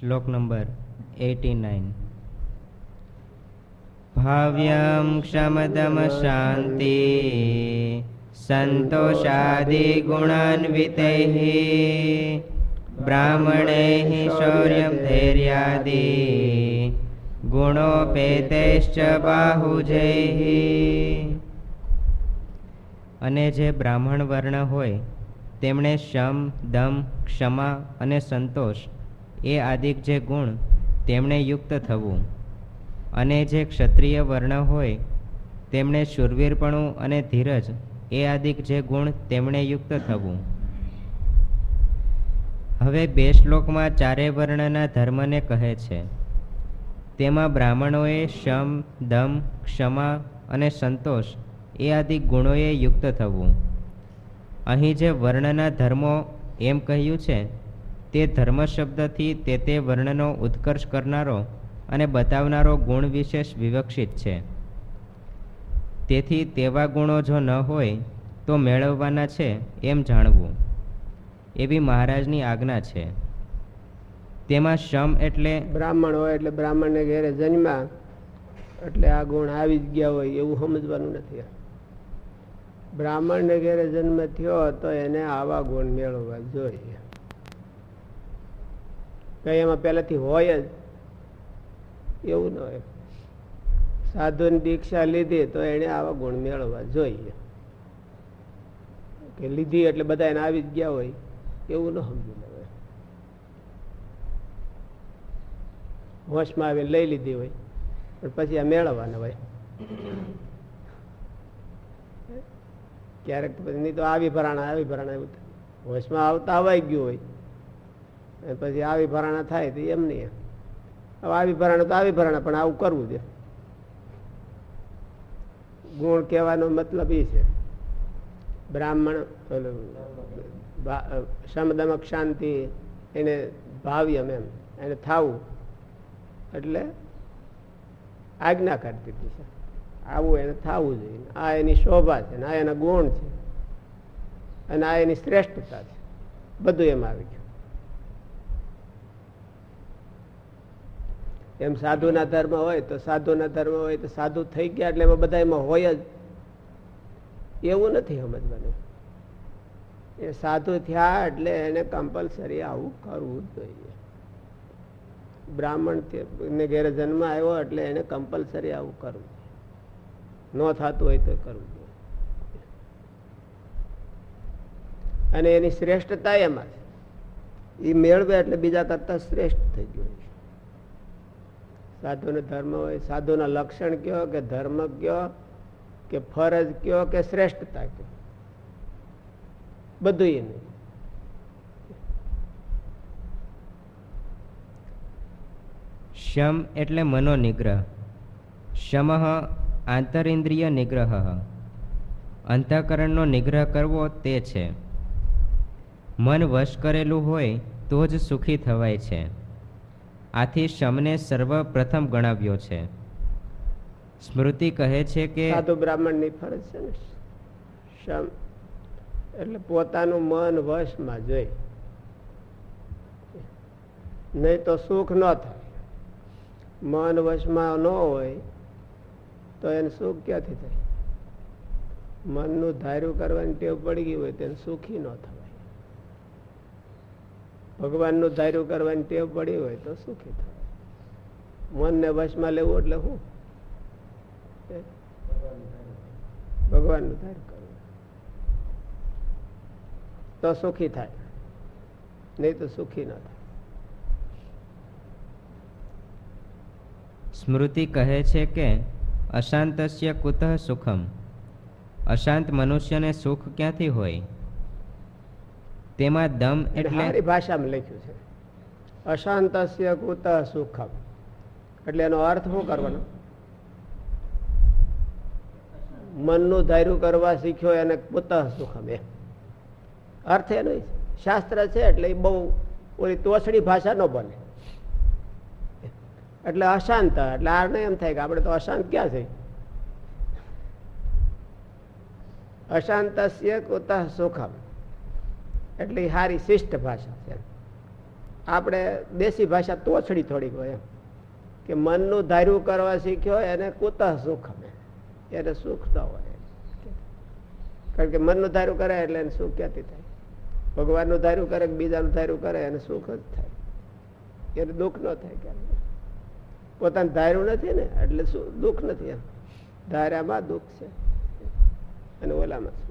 શ્લોક number eighty nine. ભાવ્યમ ક્ષમદમ શાંતિ બ્રાહ્મણૈ શૌર્યમ ધૈર્યાદિ, ગુણોપેતૈશ્ચ બાહુજૈ અને જે બ્રાહ્મણ વર્ણ હોય, તેમણે શમ, દમ, ક્ષમા અને સંતોષ એ આદિક જે ગુણ તેમણે યુક્ત થવું. અને જે ક્ષત્રિય વર્ણ હોય તેમણે શૂરવીરપણું અને ધીરજ એ આદિક જે ગુણ તેમણે યુક્ત થવું. હવે બે શ્લોકમાં ચારે વર્ણના ધર્મને કહે છે. તેમાં બ્રાહ્મણોએ શમ, દમ, ક્ષમા અને સંતોષ એ આદિ ગુણોએ યુક્ત થવું. અહીં જે વર્ણના ધર્મો એમ કહ્યું છે તે ધર્મ શબ્દથી તે તે વર્ણનો ઉત્કર્ષ કરનારો અને બતાવનારો ગુણ વિશેષ વિવક્ષિત છે. તેથી તેવા ગુણો જો ન હોય, તો મેળવવાના છે એમ જાણવું. એવી મહારાજની આજ્ઞા છે. તેમાં શમ એટલે બ્રાહ્મણ હોય એટલે બ્રાહ્મણને ઘેરે જન્મા, એટલે આ ગુણ આવી જ ગયા હોય એવું સમજવાનું નથી. બ્રાહ્મણને ઘેરે જન્મ થયો તો એને આવા ગુણ મેળવવા જોઈએ. કઈ એમાં પહેલાથી હોય જ. એવું ન હોય. સાધુની દીક્ષા લીધી તો એને આવા ગુણ મેળવવા જોઈએ. કે લીધી એટલે બધા એને આવી જ ગયા હોય. એવું ન સમજી લેવાય. હોશમાં આવીને લઈ લીધી હોય. પણ પછી આ મેળવવાના હોય. ક્યારેક પછી નહીં તો આવી ભરાણા આવી ભરાણા હોશમાં આવતા અવાઈ ગયું હોય. પછી આવી ભરાણા થાય તો એમ નહીં. હવે આવી ભરાણા તો આવી ભરાણા, પણ આવું કરવું છે. ગુણ કહેવાનો મતલબ એ છે. બ્રાહ્મણ સમદમક શાંતિ, એને ભાવ્યમ એમ, એને થાવું. એટલે આજ્ઞા કરતી હતી આવું એને થવું જોઈએ. આ એની શોભા છે આ એના ગુણ છે. અને આ એની શ્રેષ્ઠતા છે. બધું એમ આવી ગયું. એમ સાધુના ધર્મ હોય તો સાધુના ધર્મ હોય તો સાધુ થઈ ગયા એટલે એમાં બધા એમાં હોય જ. એવું નથી સમજવાનું. એ સાધુ થયા એટલે એને કમ્પલસરી આવું કરવું જોઈએ. બ્રાહ્મણ ને ઘેરે જન્મ આવ્યો એટલે એને કમ્પલસરી આવું કરવું ન થતું હોય તો કરવું જોઈએ. અને એની શ્રેષ્ઠતા એમાં એ મેળવે એટલે બીજા કરતા શ્રેષ્ઠ થઈ ગયું સાધુનો ધર્મ હોય, સાધુના લક્ષણ કયો કે ધર્મ કયો કે ફરજ કયો કે શ્રેષ્ઠતા કયો? બધું શમ એટલે મનોનિગ્રહ. શમ આંતરિન્દ્રિય નિગ્રહ. અંતઃકરણનો નિગ્રહ કરવો તે છે. મન વશ કરેલું હોય તો જ સુખી થવાય છે. આથી શમને સર્વપ્રથમ ગણાવ્યો છે. સ્મૃતિ કહે છે કે સાધુ બ્રાહ્મણની ફરજ છે ને, શમ, એટલે પોતાનું મન વશમાં જોઈ. નહીં તો સુખ ન થાય. મન વશમાં ન હોય તો એને સુખ ક્યાંથી થાય? મનનું ધાર્યું કરવાની ટેવ પડી ગઈ હોય તેને સુખી ન થવાય ભગવાનનું ધાર્યું કરવાની ટેવ પડી હોય તો સુખી થાય મનને વશમાં લેવું એટલે શું? ભગવાનનું ધાર્યું કરવું. તો સુખી થાય. નહીં તો સુખી ન થાય. સ્મૃતિ કહે છે કે અશાંતસ્ય કુતઃ સુખમ. અશાંત મનુષ્યને સુખ ક્યાંથી હોય? તેમાં દમ એટલે સારી ભાષામાં લખ્યું છે. અશાંતસ્ય કુતઃ સુખમ. એટલે એનો અર્થ શું કરવાનો? મનનું ધાર્યું કરવા શીખ્યો એને પુતઃ સુખમ એ અર્થ એનો શાસ્ત્ર છે એટલે એ બહુ ઓલી તોછડી ભાષા ન બને. એટલે અશાંત એટલે આને એમ થાય કે આપણે તો અશાંત ક્યાં છે? અશાંતસ્ય કુત સુખમ. એટલે સારી શિષ્ટ ભાષા છે. આપણે દેશી ભાષા તોછડી થોડીક હોય કે મનનું ધાર્યું કરવા શીખ્યો, એને કુતઃ સુખ અમે એને સુખ ન હોય. કારણ કે મનનું ધાર્યું કરે એટલે એને સુખ ક્યાંથી થાય? ભગવાનનું ધાર્યું કરે કે બીજાનું ધાર્યું કરે, એને સુખ જ થાય. એને દુઃખ ન થાય ક્યારે પોતાનું ધાર્યું નથી ને, એટલે દુઃખ નથી એમ. ધાર્યામાં દુઃખ છે. અને ઓલામાં સુખ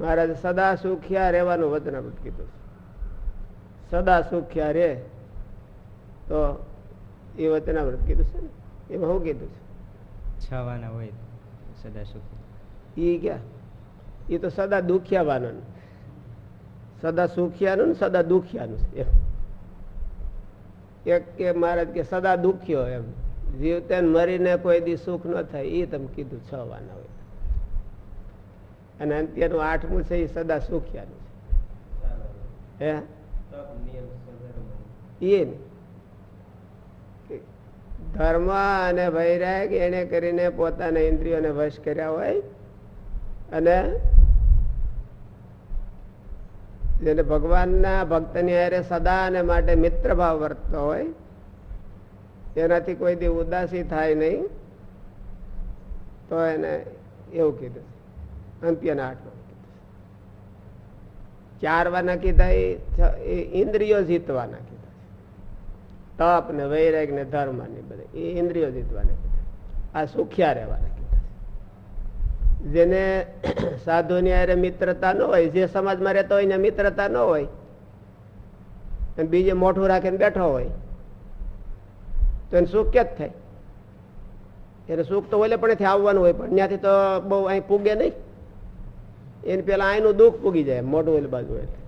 મહારાજે સદા સુખ્યા રહેવાનું વચનામૃત કીધું છે. સદા સુખ્યા રે તો એ વચનામૃત કીધું છે ને? એમાં શું કીધું છે. છવાના હોય સદા સુખી. એ ક્યાં? એ તો સદા દુખિયાવાનું સદા સુખિયાનું ને સદા દુખ્યાનું છે. એક કે મહારાજ કે સદા દુખ્યો એમ. જીવતે મરીને કોઈ દી સુખ ન થાય. એ તમે કીધું છ વાના હોય. અને અંત્યનું આઠમું છે એ સદા સુખ્યાનું છે. હે? ધર્મ અને વૈરાગ એને કરીને પોતાના ઇન્દ્રિયોને વશ કર્યા હોય અને જેને ભગવાનના ભક્તની હારે સદા અને માટે મિત્ર ભાવ વર્તતો હોય, એનાથી કોઈ દી ઉદાસી થાય નહીં. તો એને એવું કીધું. અંત્યના આઠમાં ચાર વાના કીધા એ ઇન્દ્રિયો જીતવાના કીધા તપ ને વૈરાગ ને ધર્મ ને બધા, એ ઇન્દ્રિયો જીતવાના કીધા આ સુખ્યા રહેવાના કીધા જેને સાધુની હારે મિત્રતા ન હોય, જે સમાજમાં રહેતો હોય ને મિત્રતા ન હોય, અને બીજે મોઢું રાખીને બેઠો હોય, તો એને સુખ ક્યાં જ થાય? એને સુખ તો ઓલે પણ આવવાનું હોય, પણ ત્યાંથી તો બહુ અહીં પૂગે નહીં. એને પેલા અહીંનું દુઃખ પૂગી જાય, મોઢું ઓલી બાજુ એટલે.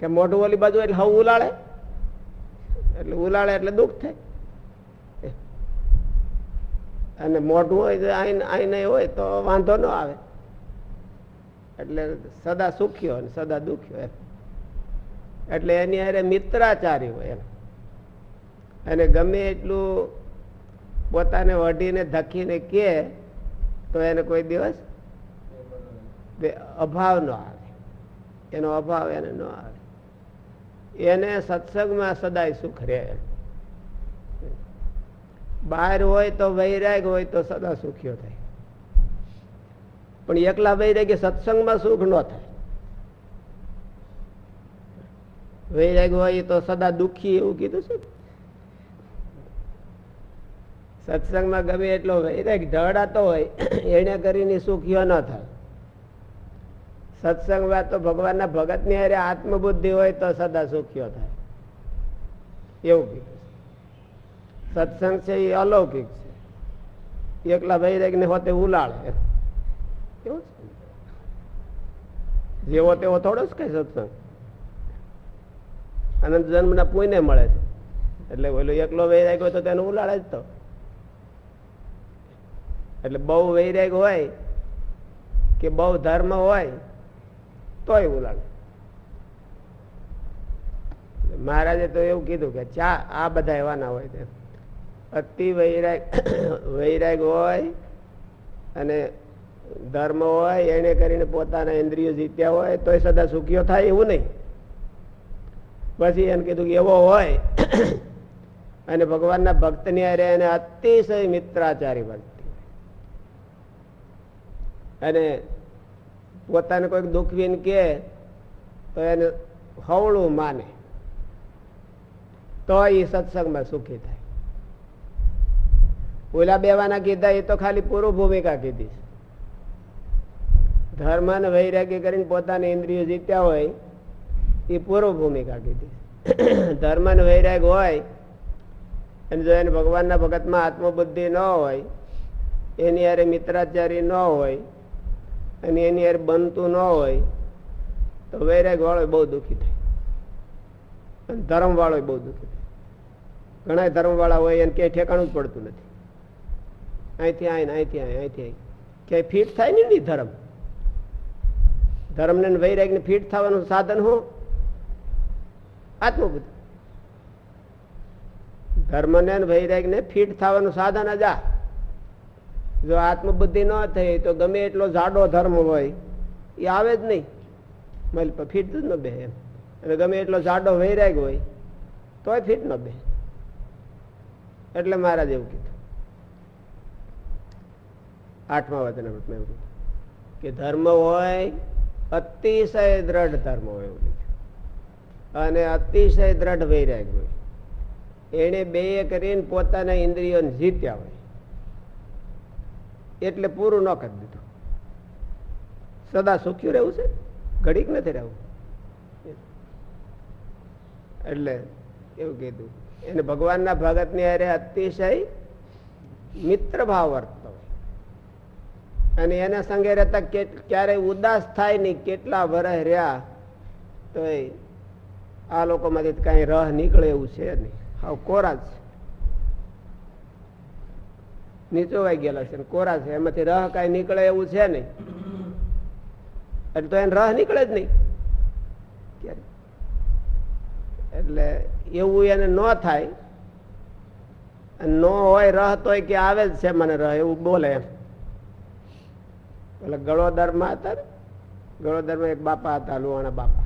કે મોઢું ઓલી બાજુ એટલે હવે ઉલાળે. એટલે ઉલાળે એટલે દુઃખ થાય. અને મોઢું હોય તો આઈને હોય તો વાંધો ન આવે. એટલે સદા સુખ્યો અને સદા દુખ્યો એટલે એની અરે મિત્રાચારી હોય એમ. અને ગમે એટલું પોતાને વઢીને ધકીને કે તો એને કોઈ દિવસ અભાવ ન આવે. એનો અભાવ એને ન આવે. એને સત્સંગમાં સદાય સુખ રહે. બહાર હોય તો વૈરાગ હોય તો સદા સુખ્યો થાય. પણ એકલા વૈરાગ્ય સત્સંગમાં સુખ ન થાય. વૈરાગ હોય તો સદા દુઃખી એવું કીધું છે સત્સંગમાં ગમે એટલો વૈરાગ ઢળાતો હોય. એને કરીને સુખ્યો ન થાય. સત્સંગમાં તો ભગવાનના ભગતની અરે આત્મબુદ્ધિ હોય તો સદા સુખ્યો થાય. એવું કીધું. સત્સંગ છે એ અલૌકિક છે. એકલા વૈરાગ ને હોતે ઉલાળે. એવું છે જેવો તેવો થોડો જ કઈ સત્સંગ. અનંત જન્મના પુણ્ય મળે છે. એટલે ઓલો એકલો વૈરાગ હોય તો તેને ઉલાળે જ તો. એટલે બહુ વૈરાગ હોય કે બહુ ધર્મ હોય, તોય લાગે. મહારાજે તો એવું કીધું કે ચા, આ બધા એવાના હોય તેમ. અતિ વૈરાગ વૈરાગ હોય અને ધર્મ હોય, એને કરીને પોતાના ઇન્દ્રિયો જીત્યા હોય, તોય સદા સુખીઓ થાય એવું નહીં. પછી એને કીધું કે એવો હોય, અને ભગવાનના ભક્તની હારે એને અતિશય મિત્રાચારી ભક્તિ અને પોતાને કોઈક દુખવીને કે તો એને હવળું માને તો એ સત્સંગમાં સુખી થાય ઓલા બેવાના કીધા એ તો ખાલી પૂર્વ ભૂમિકા કીધી છે. ધર્મ ને વૈરાગ્ય કરીને પોતાની ઇન્દ્રિયો જીત્યા હોય એ પૂર્વ ભૂમિકા કીધી. ધર્મ ને વૈરાગ હોય, અને જો એને ભગવાનના ભગતમાં આત્મબુદ્ધિ ન હોય, એની હારે મિત્રાચારી ન હોય અને એની યાર બનતું ન હોય, તો વૈરાગ વાળો બહુ દુઃખી થાય. અને ધર્મ વાળો બહુ દુઃખી થાય. ઘણા ધર્મ વાળા હોય એને ક્યાંય ઠેકાણું જ પડતું નથી. અહીંથી આવીને, અહીંથી આય અહીંથી આવી ક્યાંય ફીટ થાય ને નહીં ધર્મ. ધર્મને ને વૈરાગને ફીટ થવાનું સાધન હું આત્મબુદ્ધિ. ધર્મને ને વૈરાગને ફીટ થવાનું સાધન જ આ. જો આત્મબુદ્ધિ ન થઈ તો ગમે એટલો જાડો ધર્મ હોય એ આવે જ નહીં. મલ પર ફીટ જ ન બે એમ. અને ગમે એટલો જાડો વૈરાગ હોય, તોય ફીટ ન બે. એટલે મહારાજ એવું કીધું. આઠમા વચન એવું કીધું કે ધર્મ હોય, અતિશય દ્રઢ ધર્મ હોય એવું લખ્યું. અને અતિશય દ્રઢ વૈરાગ હોય. એને બે કરીને પોતાના ઇન્દ્રિયોને જીત્યા હોય. એટલે પૂરું ન કરી દીધું. સદા સુખ્યું રહેવું છે? ઘડીક નથી રહેવું. એટલે એવું કીધું. એને ભગવાનના ભગતની અરે અતિશય મિત્ર ભાવ વર્તતો અને એના સંગે રહેતા ક્યારેય ઉદાસ થાય નહીં, કેટલા વરસ રહ્યા તો આ લોકોમાંથી કઈ રહ નીકળે એવું છે નહીં. હાવ કોરા છે. નીચોવાઈ ગયેલા છે કોરા છે. એમાંથી રહ કઈ નીકળે એવું છે નહીં. એટલે તો એને રહ નીકળે જ નહીં. એટલે એવું એને ન થાય. ન હોય રહ તોય કે આવે જ છે મને રહ, એવું બોલે એમ. એટલે ગળોદરમાં હતા ગળોદરમાં એક બાપા હતા લુવાણા બાપા.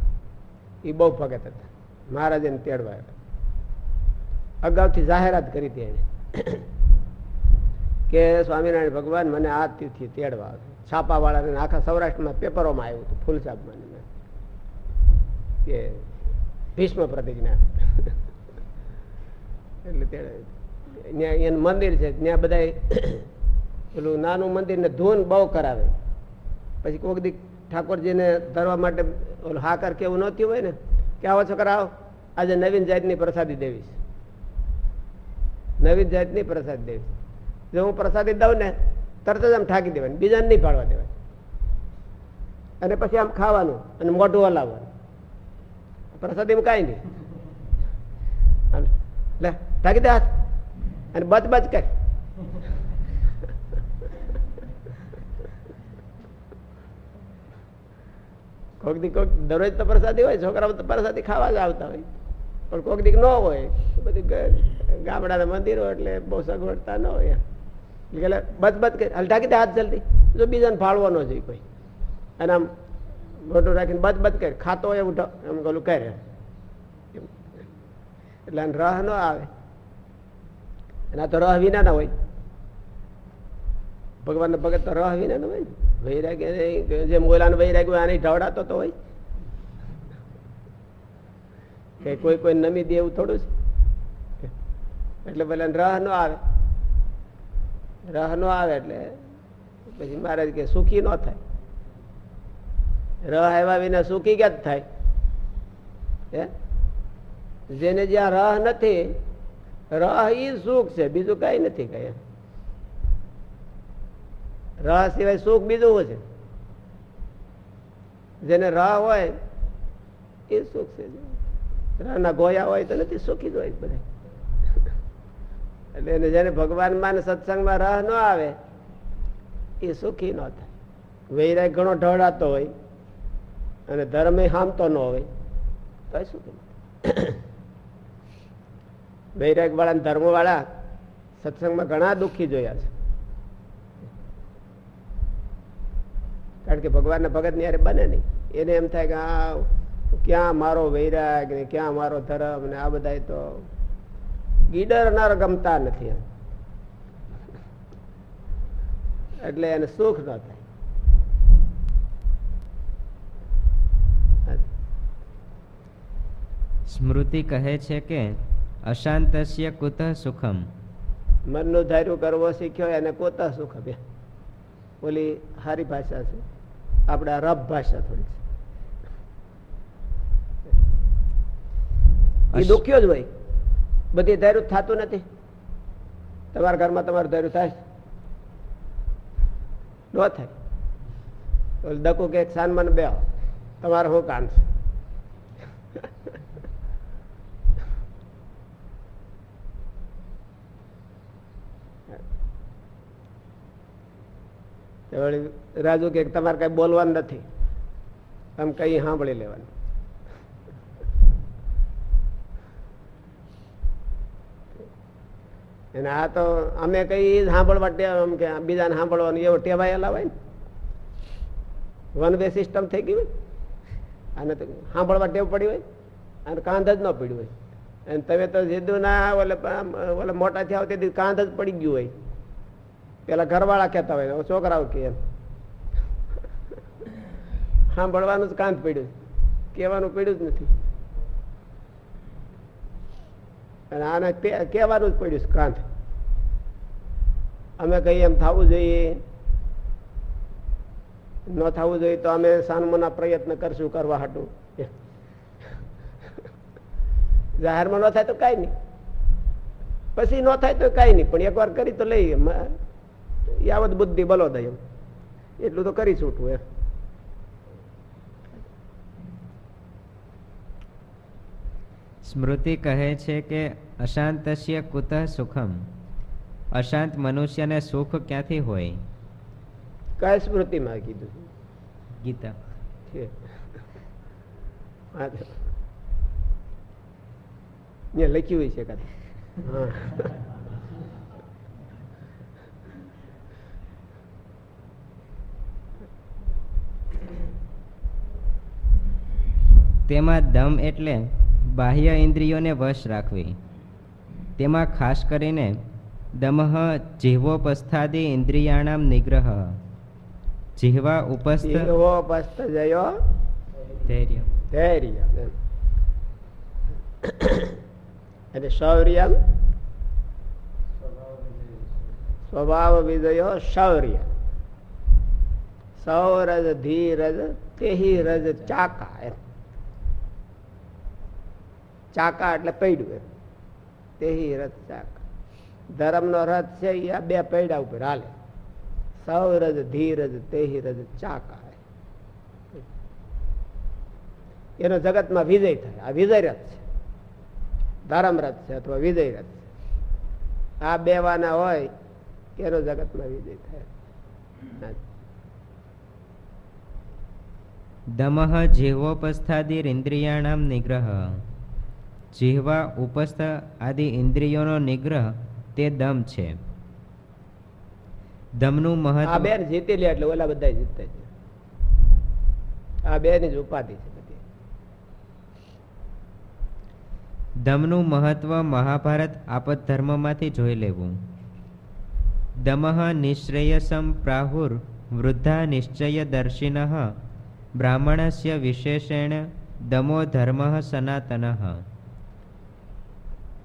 એ બહુ ભગત હતા. મહારાજને તેડવા આવ્યા. અગાઉથી જાહેરાત કરી હતી એને. કે સ્વામિનારાયણ ભગવાન મને આ તિથિ તેડવા આવે. છાપા વાળાને આખા સૌરાષ્ટ્રમાં પેપરોમાં આવ્યું હતું ફૂલસાબમાં કે ભીષ્મ પ્રતિજ્ઞા. એટલે ત્યાં એનું મંદિર છે ત્યાં બધા પેલું નાનું મંદિર ને ધૂન બહુ કરાવે. પછી કોઈક દી ઠાકોરજીને ધરવા માટે ઓલું હાકર કેવું નહોતી હોય ને, કે આવો છોકરા આવો, આજે નવીન જાતની પ્રસાદી દેવી છે નવીન જાતની પ્રસાદી દેવી જો હું પ્રસાદી દઉં ને, તરત જ આમ ઠાકી દેવાની બીજાને નહીં પાડવા દેવાય. અને પછી આમ ખાવાનું અને મોઢું હલાવવાનું. પ્રસાદીમાં કાંઈ નહીં. લે, ઠાકી દે અને બચ બચ કર. કોક દી કોઈક દરરોજ તો પ્રસાદી હોય, છોકરાઓ તો પ્રસાદી ખાવા જ આવતા હોય. પણ કોઈક દીક ન હોય બધી ગામડાના મંદિરો એટલે બહુ સગવડતા ન હોય. એટલે બદ બદ કરી હાલ દે હાથ જલ્દી. જો બીજાને ફાળવો ન જોઈએ કોઈ. અને આમ મોટું રાખીને બદ બદ કરી ખાતો એવું એમ ગલું કરે. એટલે રહ ન આવે. એના તો રહ વિના ના હોય. ભગવાન ભગત તો રહ વિના ના. હોય ને વૈરાગ્ય જેમ ઓલાને વૈરાગ્ય હોય આને ઢવડાતો તો હોય. કે કોઈ કોઈ નમી દે એવું થોડું છે. એટલે પેલા રહ ન આવે. રહ ન આવે એટલે પછી મહારાજ કે સુખી ન થાય. રહ આવ્યા વિના સુખી ક્યાં થાય? હે? જેને જ્યાં રહ નથી, રહ ઈ સુખ છે, બીજું કઈ નથી કઈ રહ સિવાય સુખ બીજું હોય છે? જેને રહ હોય એ સુખ છે. ના ગોયા હોય તો નથી, સુખી જ હોય બધા. એટલે એને જેને ભગવાનમાં ને સત્સંગમાં રહ ન આવે, એ સુખી ન થાય. વૈરાગ ઘણો ઢળાતો હોય અને ધર્મ હામતો ન હોય, તો સુખી વૈરાગ વાળા ધર્મ વાળા સત્સંગમાં ઘણા દુઃખી જોયા છે. કારણ કે ભગવાનના ભગત નિયારે બને નહીં. એને એમ થાય કે આ ક્યાં મારો વૈરાગ ને ક્યાં મારો ધર્મ ને આ બધા તો ગીડરનાર ગમતા નથી એટલે એને સુખ ન થાય. સ્મૃતિ કહે છે કે અશાંતસ્ય કુતઃ સુખમ. મનનું ધાર્યું કરવો શીખ્યો એને કોત સુખ બે ઓલી હારી ભાષા છે. આપણે રબ ભાષા થોડી છે. એ દુખ્યો જ હોય. બધી ધાર્યું થતું નથી. તમારા ઘરમાં તમારું ધાર્યું થાય ન થાય. દકુ કે સાન મને બે તમારે શું કામ છે? રાજુ કે તમારે કઈ બોલવાનું નથી. તમે કઈ સાંભળી લેવાનું. અને આ તો અમે કઈ સાંભળવા ટેમ કે બીજાને સાંભળવાનું એવો ટેવાયેલા હોય ને? વન વે સિસ્ટમ થઈ ગઈ હોય? અને સાંભળવા ટેવ પડી હોય? અને કાંધ જ ન પડ્યું હોય. અને તમે તો જીદું ના ઓલે ઓલે મોટા થયા તેથી કાંધ જ પડી ગયું હોય. પેલા ઘરવાળા કહેતા હોય છોકરાઓ કે એમ. સાંભળવાનું જ કાંધ પડ્યું. કહેવાનું પડ્યું જ નથી. અને આને કહેવાનું જ પડ્યું છે કાંધ અમે કહીએ એમ થવું જોઈએ? ન થવું જોઈએ તો અમે સાનમોના પ્રયત્ન કરશું કરવા હાટું. જાહેરમાં ન થાય તો કાંઈ નહીં. પછી ન થાય તો કાંઈ નહીં, પણ એકવાર કરી તો લઈએ. યાવત બુદ્ધિ બલોદય એમ. એટલું તો કરી છૂટવું એમ. સ્મૃતિ કહે છે કે અશાંતસ્ય કુતઃ સુખમ. અશાંત મનુષ્યને સુખ ક્યાંથી હોય? કઈ સ્મૃતિમાં કીધું ગીતા. લખ્યું હોય છે તેમાં દમ એટલે બાહ્ય ઇન્દ્રિયોને વશ રાખવી. તેમાં ખાસ કરીને દમહ જીહ્વોપસ્થાદિ ઇન્દ્રિયાણામ નિગ્રહ. જીહવા ઉપસ્થ જીવો પસ્ત જયો. ધૈર્ય. ધૈર્ય અને શૌર્યમ? સ્વભાવ વિજયો શૌર્ય. સૌરજ ધીરજ તેહી રજ ચાકા એમ. ચાકા એટલે પૈડું એમ. તેહી રથ ચાકા. ધર્મનો રથ છે એ આ બે પૈડા ઉપર હાલે. સૌરજ, ધીરજ, તેહી રજ ચાકા એનો જગતમાં વિજય થાય. આ વિજય રથ છે. ધર્મ રથ છે અથવા વિજય રથ છે. આ બે વાના હોય એનો જગતમાં વિજય થાય. દમહ જેવો પસ્થાદિર ઇન્દ્રિયાણામ નિગ્રહ. જીહવા ઉપસ્થ આદિ ઇન્દ્રિયોનો નિગ્રહ તે દમ છે. દમનું આ મહત્વ બેન જીતી લે એટલે ઓલા બધા જીતે છે આ બે જ ઉપાધિ છે દમનું મહત્વ મહાભારત આપત ધર્મમાંથી જોઈ લેવું. દમઃ નિશ્રેયસમ પ્રાહુર વૃદ્ધા નિશ્ચય દર્શિન બ્રાહ્મણસ્ય વિશેષેણ દમો ધર્મ સનાતન.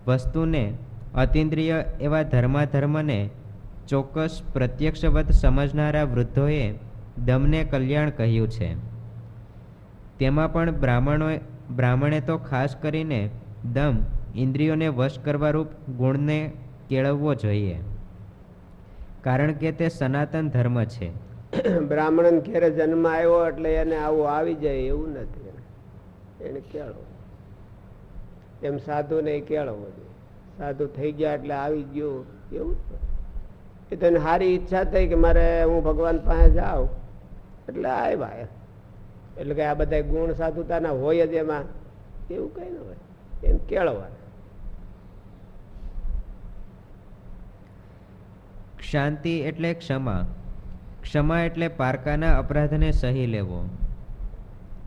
વસ્તુને અતિન્દ્રિય એવા ધર્માધર્મને ચોક્કસ પ્રત્યક્ષવત સમજનારા વૃદ્ધોએ દમને કલ્યાણ કહ્યું છે. તેમાં પણ બ્રાહ્મણો બ્રાહ્મણે તો ખાસ કરીને દમ ઇન્દ્રિયોને વશ કરવારૂપ ગુણને કેળવવો જોઈએ. કારણ કે તે સનાતન ધર્મ છે. બ્રાહ્મણ ઘેરે જન્મ આવ્યો એટલે એને આવું આવી જાય એવું નથી. એને. કેળવો. એમ સાધુ ને કેળવો જોઈએ. સાધુ થઈ ગયા એટલે આવી ગયો. એવું એ તો સારી ઈચ્છા થઈ કે મારે હું ભગવાન પાસે જાઉં. એટલે આવ્યા. એટલે કે આ બધા ગુણ સાધુતાના હોય જ એમાં. એવું કઈ ન હોય. એમ કેળવવા શાંતિ એટલે ક્ષમા. ક્ષમા એટલે પારકાના અપરાધને સહી લેવો.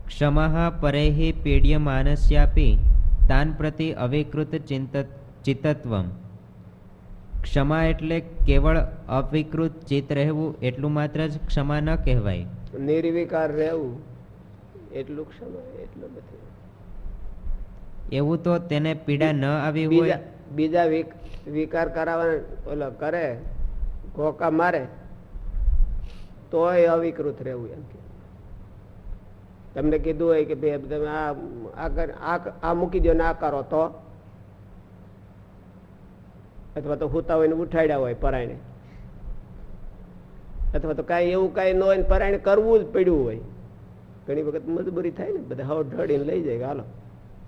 ક્ષમા પરેહી પીડ્યમાનસ્યાપી તાન પ્રતિ અવિકૃત ચિંતત ચિત્તત્વમ. ક્ષમા એટલે કેવળ અવિકૃત ચિત્ત રહેવું એટલું માત્ર જ ક્ષમા ન કહેવાય. નિર્વિકાર રહેવું એટલું ક્ષમા એટલું નથી. એવું તો તેને પીડા ન આવી હોય. બીજા વિકાર કરાવવા ઓલો કરે ઘોકા મારે તોય અવિકૃત રહેવું એમ તમને કીધું હોય કે ભાઈ તમે આ આ મૂકી દો ને આ કરો તો. અથવા તો હુતા હોય ને ઉઠાડ્યા હોય પરાયણે અથવા તો કાંઈ એવું કાંઈ ન હોય પરાયણે કરવું જ પડ્યું હોય. ઘણી વખત મજબૂરી થાય ને, બધા હવ ઢળીને લઈ જાય હાલો,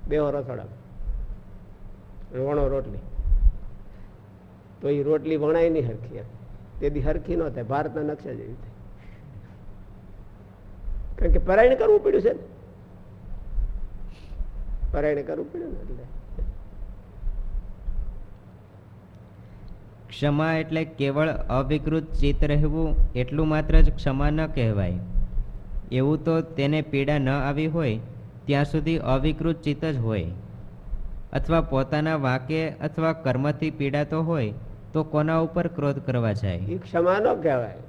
બે રસોડા વણો રોટલી. તો એ રોટલી વણાય નહીં હરખી તેથી હરખી ન થાય, ભારતના નકશા જેવી કારણ કે પરાયણ કરવું પડ્યું છે પરાયણ કરવું પડ્યું ને એટલે. ક્ષમા એટલે કેવળ અવિકૃત ચિત્ત રહેવું એટલું માત્ર જ ક્ષમા ન કહેવાય. એવું તો તેને પીડા ન આવી હોય ત્યાં સુધી અવિકૃત ચિત્ત જ હોય. અથવા પોતાના વાકે અથવા કર્મથી પીડાતો હોય તો કોના ઉપર ક્રોધ કરવા જાય? એ ક્ષમા ન કહેવાય.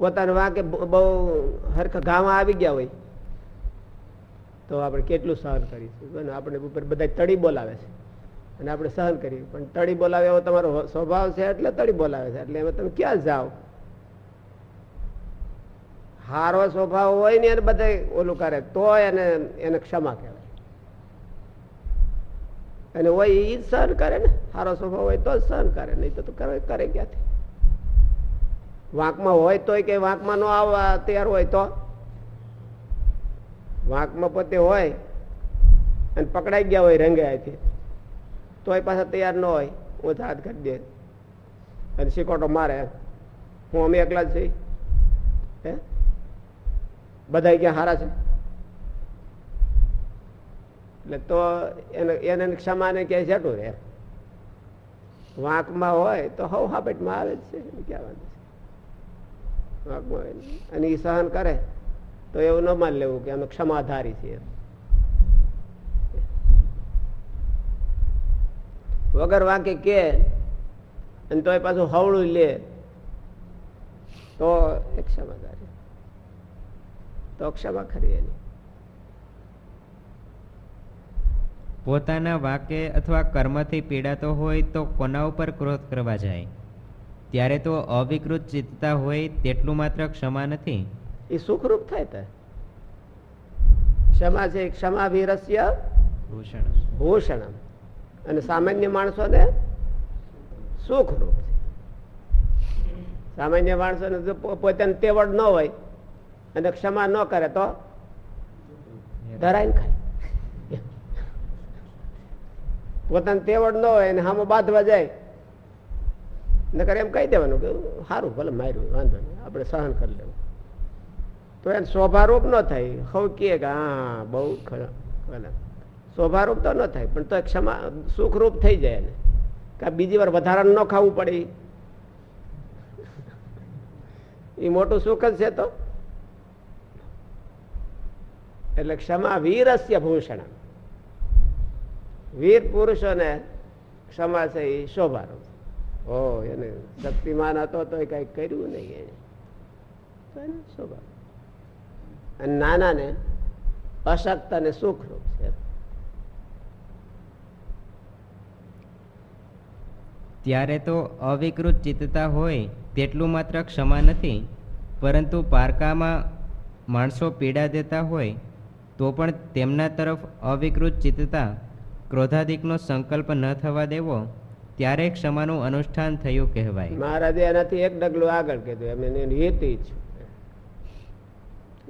પોતાના વાંકે બહુ હરખા ઘામાં આવી ગયા હોય, તો આપણે કેટલું સહન કરીશું આપણે ઉપર બધા તળી બોલાવે છે. અને આપણે સહન કરીએ. પણ તળી બોલાવે એવો તમારો સ્વભાવ છે એટલે તળી બોલાવે છે. એટલે એમાં તમે ક્યાં જાઓ? હારો સ્વભાવ હોય ને એને બધા ઓલું કરે. તો એને એને ક્ષમા કહેવાય. અને હોય એ સહન કરે ને? હારો સ્વભાવ હોય તો જ સહન કરે. નહીં તો કરે કરે ક્યાંથી? વાંકમાં હોય તોય કે વાંકમાં ન આવવા તૈયાર હોય તો? વાંકમાં પોતે હોય અને પકડાઈ ગયા હોય રંગે હાથે. તોય પાછા તૈયાર ન હોય. ઓછા હાથ કરી દે અને શિકોટો મારે. હું અમે એકલા જ છીએ. હે? બધા ક્યાં હારા છે? એટલે તો એને એને ક્ષમાને ક્યાંય જટું રહે. વાંકમાં હોય તો હવ હાપેટમાં આવે જ છે. ક્યાં છે વાંકમાં હોય અને એ સહન કરે તો એવું ન માન લેવું કે અમે ક્ષમાધારી છીએ. વગર વાંકે કે અને તોય પાછું હવળું લે, તો ક્ષમાધારી. તો ક્ષમા ખરી એની. પોતાના વાક્ય અથવા કર્મથી પીડાતો હોય તો કોના ઉપર ક્રોધ કરવા જાય? ત્યારે તો અવિકૃત ચિત્તતા હોય તેટલું માત્ર ક્ષમા નથી. એ સુખરૂપ થાય તે. ક્ષમા છે ક્ષમા વીરસ્ય ભૂષણ ભૂષણ અને સામાન્ય માણસોને સુખરૂપ છે. સામાન્ય માણસોને પોતાને તેવડ ન હોય અને ક્ષમા ન કરે તો ધરાઈને ખાય. પોતાને તેવડ ન હોય અને હામો બાંધવા જાય નકર એમ કહી દેવાનું કે સારું ભલે માર્યું, વાંધો નહીં, આપણે સહન કરી લેવું. તો એને શોભારૂપ ન થાય. હવ કે, હા, બહુ ખરા. શોભારૂપ તો ન થાય, પણ તો ક્ષમા, સુખરૂપ થઈ જાય એને. કે બીજી વાર વધારાનું ન ખાવું પડે એ મોટું સુખ જ છે તો. એટલે ક્ષમા વીરસ્ય ભૂષણ. વીર પુરુષોને ક્ષમા છે એ શોભારૂપ. ઓ, એને શક્તિમાન હતો તો કઈ કર્યું નહીં એને. ને અને નાનાને અશક્ત અને સુખરૂપ છે. ત્યારે તો અવિકૃત ચિત્તતા હોય તેટલું માત્ર ક્ષમા નથી, પરંતુ પારકામાં માણસો પીડા દેતા હોય, તો પણ તેમના તરફ અવિકૃત ચિત્તતા ક્રોધાધિકનો સંકલ્પ ન થવા દેવો ત્યારે ક્ષમાનું અનુષ્ઠાન થયું કહેવાય. મહારાજે એનાથી એક ડગલું આગળ કીધું, એમ એની હેતી જ.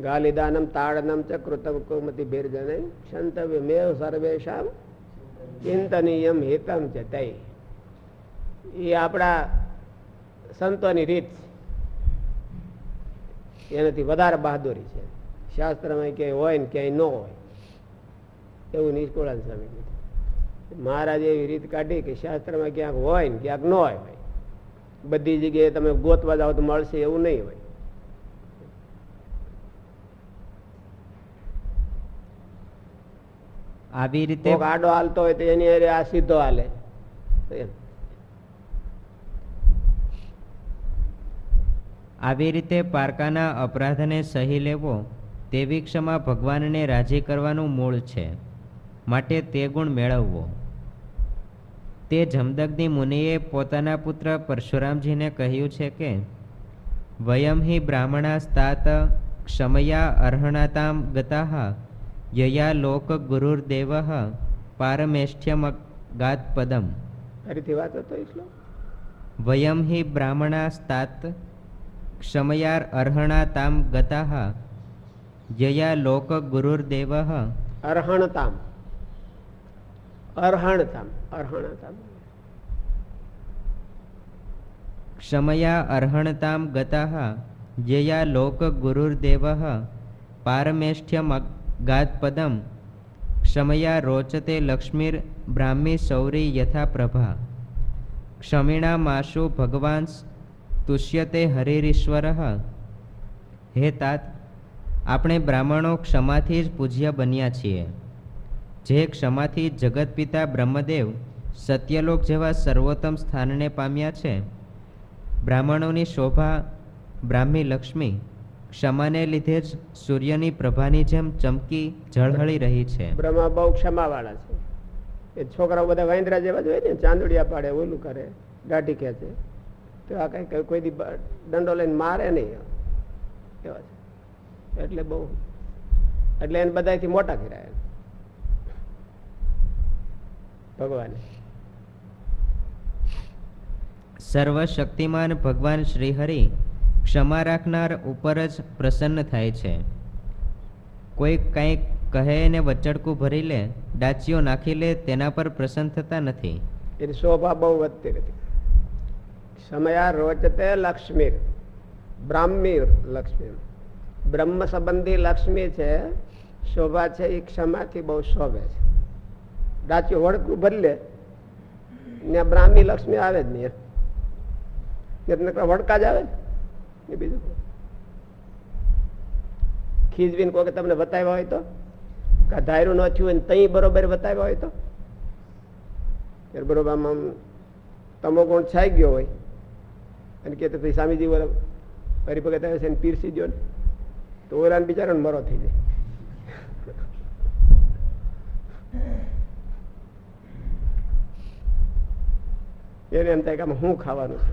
ગાલિદાનમ તાળનમ ચક્રુતમ કુમતિ, ભીર્જને, ક્ષંતવ્ય, મેવ સર્વેશામ ચિંતનીયમ, હિતમ છે, તૈ. એ આપણા સંતોની રીત એનાથી વધારે બહાદુરી છે. શાસ્ત્રમાં ક્યાંય હોય ને ક્યાંય ન હોય. એવું નિષ્કુળાન કીધું મહારાજે એવી રીત કાઢી કે શાસ્ત્રમાં ક્યાંક હોય ને ક્યાંક ન હોય ભાઈ. બધી જગ્યાએ તમે ગોતવા જાઓ તો મળશે એવું નહીં હોય. આવી રીતે આડો હાલતો હોય તો એની અરે આ સીધો હાલે. આવી રીતે પારકાના અપરાધને સહી લેવો તેવી ક્ષમા ભગવાનને રાજી કરવાનું મૂળ છે. માટે તે ગુણ મેળવવો. તે જમદગ્નિ મુનિએ પોતાના પુત્ર પરશુરામજીને કહ્યું છે કે વયમ હિ બ્રાહ્મણાસ્તાત ક્ષમયા અર્હણાતામ ગતા યયા લોક ગુરુર્દેવ પારમેષ્ઠ્યમગાત પદમ. ફરીથી શ્લોક? વયમ હિ બ્રાહ્મણાસ્તાત ક્ષમયાર અર્હણાતામ ગતાઃ યયા લોક ગુરુર્દેવ અર્હણતામ. ક્ષમયા અર્હણતામ ગતા જેયા લોક ગુરુર્દેવ પારમેષ્ઠ્યમગાત પદમ ક્ષમયા રોચતે લક્ષ્મીર બ્રાહ્મી સૌરી યથા પ્રભા. ક્ષમિણા માશુ ભગવાન તુષ્યતે હરિરીશ્વર. હે તાત, આપણે બ્રાહ્મણો ક્ષમાથી જ પૂજ્ય બન્યા છીએ. જે ક્ષમાથી જગત પિતા બ્રહ્મદેવ સત્યલોક જેવા સર્વોત્તમ સ્થાનને પામ્યા છે. બ્રાહ્મણોની શોભા, બ્રાહ્મી લક્ષ્મી, ક્ષમાને લીધે જ સૂર્યની પ્રભાની જેમ ચમકી ઝળહળી રહી છે. બ્રહ્મા બહુ ક્ષમાવાળા છે. એ છોકરાઓ બધા વાંદરા જેવા જ હોય ને, ચાંદડિયા પાડે, ઓલું કરે દાઢી ખેંચે. તો આ કઈ કોઈ દી દંડો લઈને મારે નહીં. એવા છે. એટલે બહુ એટલે એને બધાથી મોટા કર્યા એને. ભગવાને. સર્વશક્તિમાન ભગવાન શ્રીહરિ ક્ષમા રાખનાર ઉપર જ પ્રસન્ન થાય છે. કોઈ કંઈક કહે ને વચડકું ભરી લે ડાચીઓ નાખી લે તેના પર પ્રસન્ન થતા નથી. એની શોભા બહુ વધતી હતી સમયા રોચતે લક્ષ્મી બ્રાહ્મી લક્ષ્મી બ્રહ્મ સંબંધી લક્ષ્મી છે શોભા છે એ ક્ષમાથી બહુ શોભે છે. ડાચીઓ વળકું બદલે. ત્યાં બ્રાહ્મી લક્ષ્મી આવે જ નહીં વડકા જ આવે ને? બીજું. ખીજવીને કોઈ તમને બતાવ્યા હોય તો? ધાર્યું ન થયું હોય ને તઈ બરોબર બતાવ્યા હોય તો? બરોબર આમ તમો ગુણ છાઈ ગયો હોય. અને કે સ્વામીજી બરાબર હરિભગત આવે છે ને પીરસી ગયો ને? તો ઓલાને બિચારાને મરો થઈ જાય. એને એમ થાય કે આમાં ખાવાનું છે.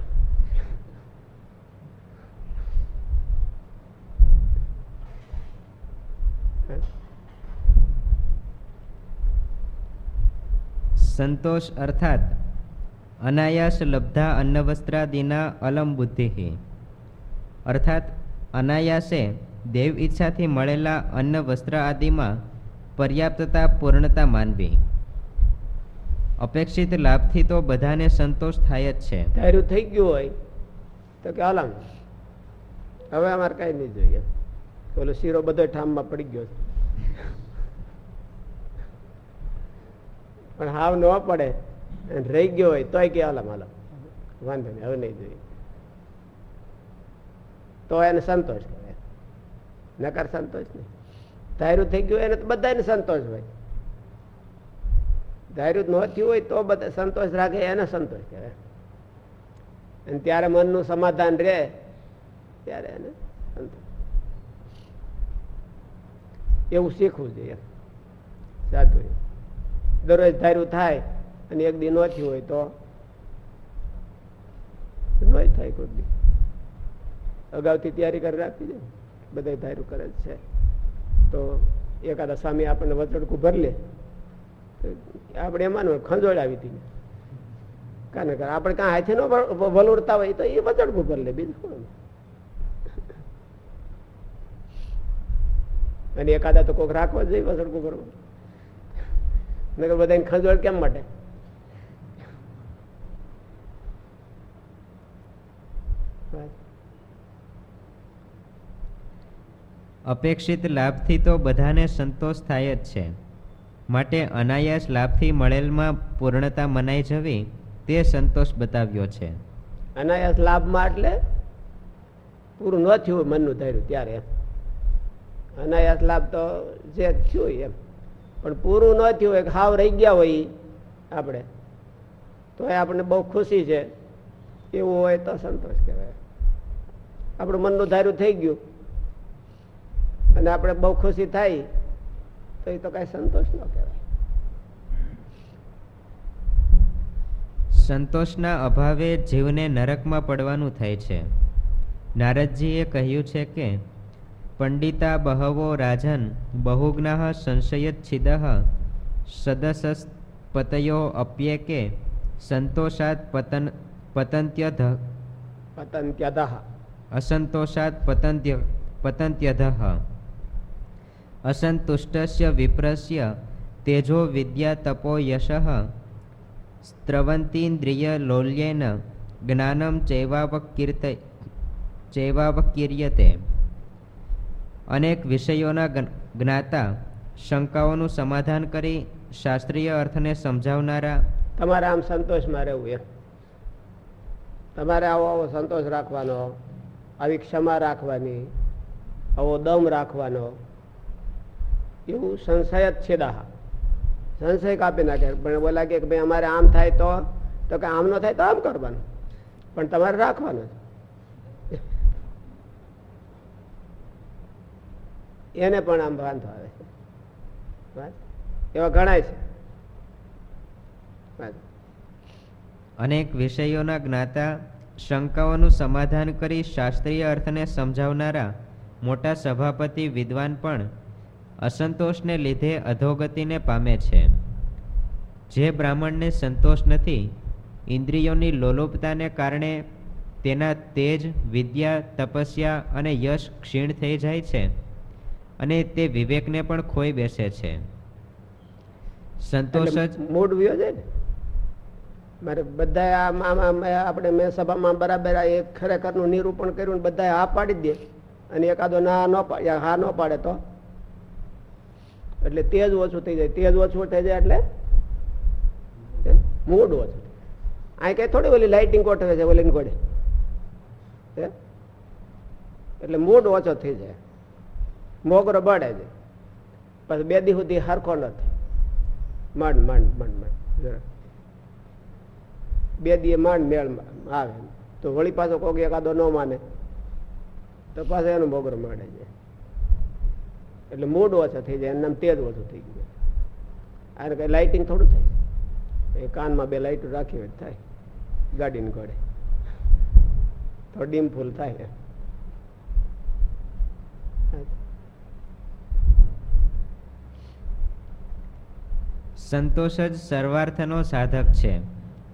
સંતોષ અર્થાત અનાયાસ લબ્ધા અન્નવસ્ત્રાદિના અલમ બુદ્ધિ અર્થાત અનાયાસે દેવ ઈચ્છાથી મળેલા અન્ન વસ્ત્ર આદિમાં પર્યાપ્તતા પૂર્ણતા માનવી. અપેક્ષિત લાભથી તો બધાને સંતોષ થાય જ છે. ધાર્યું થઈ ગયું હોય તો કે હલામ. હવે અમારે કઈ નહીં જોઈએ. ઓલો શીરો બધો ઠામમાં પડી ગયો પણ હાવ ન પડે રહી ગયો હોય તોય કે હલામ, હાલમ. વાંધો નહીં, હવે નહીં જોઈએ. તો એને સંતોષ કહેવાય. નકાર સંતોષ નહીં. ધાર્યું થઈ ગયું એને તો બધાને સંતોષ હોય. ધાર્યું ન હોય તો બધા સંતોષ રાખે, એને સંતોષ કહેવાય. અને ત્યારે મનનું સમાધાન રહે, ત્યારે એને એવું શીખવું જોઈએ. સાધુ દરરોજ ધાર્યું થાય અને એક દી ન હોય તો ન થાય કોઈ દી. અગાઉથી તૈયારી કરી રાખી દે બધા ધાર્યું કરે છે. તો એકાદા સ્વામી આપણને વચડકું ભરી લે. આપણે એમાં ખંજોળ આવી હતી. કાને કર આપણે કાં હાથે ન વલોડતા હોય તો એ વચડકું ભરી લે બીજું અને એકાદા તો કોઈક રાખવા જ જોઈએ વસડકું કરવું નગર બધાને ખંજોળ કેમ માટે? અપેક્ષિત લાભથી તો બધાને સંતોષ થાય જ છે. માટે અનાયાસ લાભથી મળેલમાં પૂર્ણતા મનાઈ જવી તે સંતોષ બતાવ્યો છે. અનાયાસ લાભમાં એટલે પૂરું ન થયું મનનું ધાર્યું ત્યારે. અનાયાસ લાભ તો જે થયું એમ. પણ પૂરું ન થયું હોય હાવ રહી ગયા હોય આપણે. તો એ આપણને બહુ ખુશી છે. એવું હોય તો સંતોષ કહેવાય. આપણું મનનું ધાર્યું થઈ ગયું. અને આપણે બહુ ખુશી થાય તો એ તો કઈ સંતોષ ન કહેવાય. સંતોષના અભાવે જીવને નરકમાં પડવાનું થાય છે. નારદજીએ કહ્યું છે કે પંડિતા બહવો રાજન બહુજ્ઞ સંશયચ્છિદ સદસસ પતયો અપ્યેકે સંતોષાત પતન પતંત્યધ. પતંત્યદઃ અસંતોષાત પતંત્ય પતંત્યધ. અસંતુષ્ટસ્ય વિપ્રસ્ય તેજો વિદ્યા તપો યશ સ્ત્રવંતીન્દ્રિય લોલ્યેન જ્ઞાનમ ચૈવાવકીર્ત ચૈવાવકીર્યતે અનેક વિષયોના જ્ઞાતા શંકાઓનું સમાધાન કરી શાસ્ત્રીય અર્થને સમજાવનારા તમારે આમ સંતોષમાં રહેવું એમ તમારે આવો આવો સંતોષ રાખવાનો, આવી ક્ષમા રાખવાની, આવો દમ રાખવાનો એવું સંશય જ છે દાહા સંશય કાપી નાખે. પણ બોલા કે ભાઈ અમારે આમ થાય તો તો કે આમ ન થાય તો આમ કરવાનું. પણ તમારે રાખવાનું એને પણ આમ વાંધો આવે. છે એવા ગણાય છે. અનેક વિષયોના જ્ઞાતા શંકાઓનું સમાધાન કરી શાસ્ત્રીય અર્થને સમજાવનારા મોટા સભાપતિ વિદ્વાન પણ અસંતોષને લીધે અધોગતિને પામે છે. જે બ્રાહ્મણને સંતોષ નથી ઇન્દ્રિયોની લોલુપતાને કારણે તેના તેજ વિદ્યા તપસ્યા અને યશ ક્ષીણ થઈ જાય છે અને તે વિવેકને પણ ખોઈ બેસે છે. સંતોષ જ મૂડ વ્યો જાય ને? મારે બધા આમાં આપણે મેં સભામાં બરાબર એક ખરેખરનું નિરૂપણ કર્યું ને બધા હા પાડી દે. અને એકાદો ના ન પાડે હા ન પાડે તો? એટલે તેજ ઓછું થઈ જાય તેજ ઓછું થઈ જાય એટલે મૂડ ઓછું આ કઈ થોડી ઓલી લાઇટિંગ ગોઠવે છે, ઓલી ગોળે? એટલે મૂડ ઓછો થઈ જાય. મોગરો બળે છે. પછી બે દી સુધી હરખો નથી માંડ માંડ માંડ માંડ. જરા. બે દીએ માંડ મેળ આવે. તો વળી પાછો કોક એકાદો ન માને. તો પાછો એનો મોગરો માંડે છે. એટલે મૂડ ઓછો થઈ જાય એનું તેજ ઓછું થઈ ગયું. આને કઈ લાઇટિંગ થોડું થાય? એ કાનમાં બે લાઇટો રાખી હોય થાય. ગાડીને ઘોડે. થોડું ડીમ ફૂલ થાય. સંતોષ જ સર્વાર્થનો સાધક છે.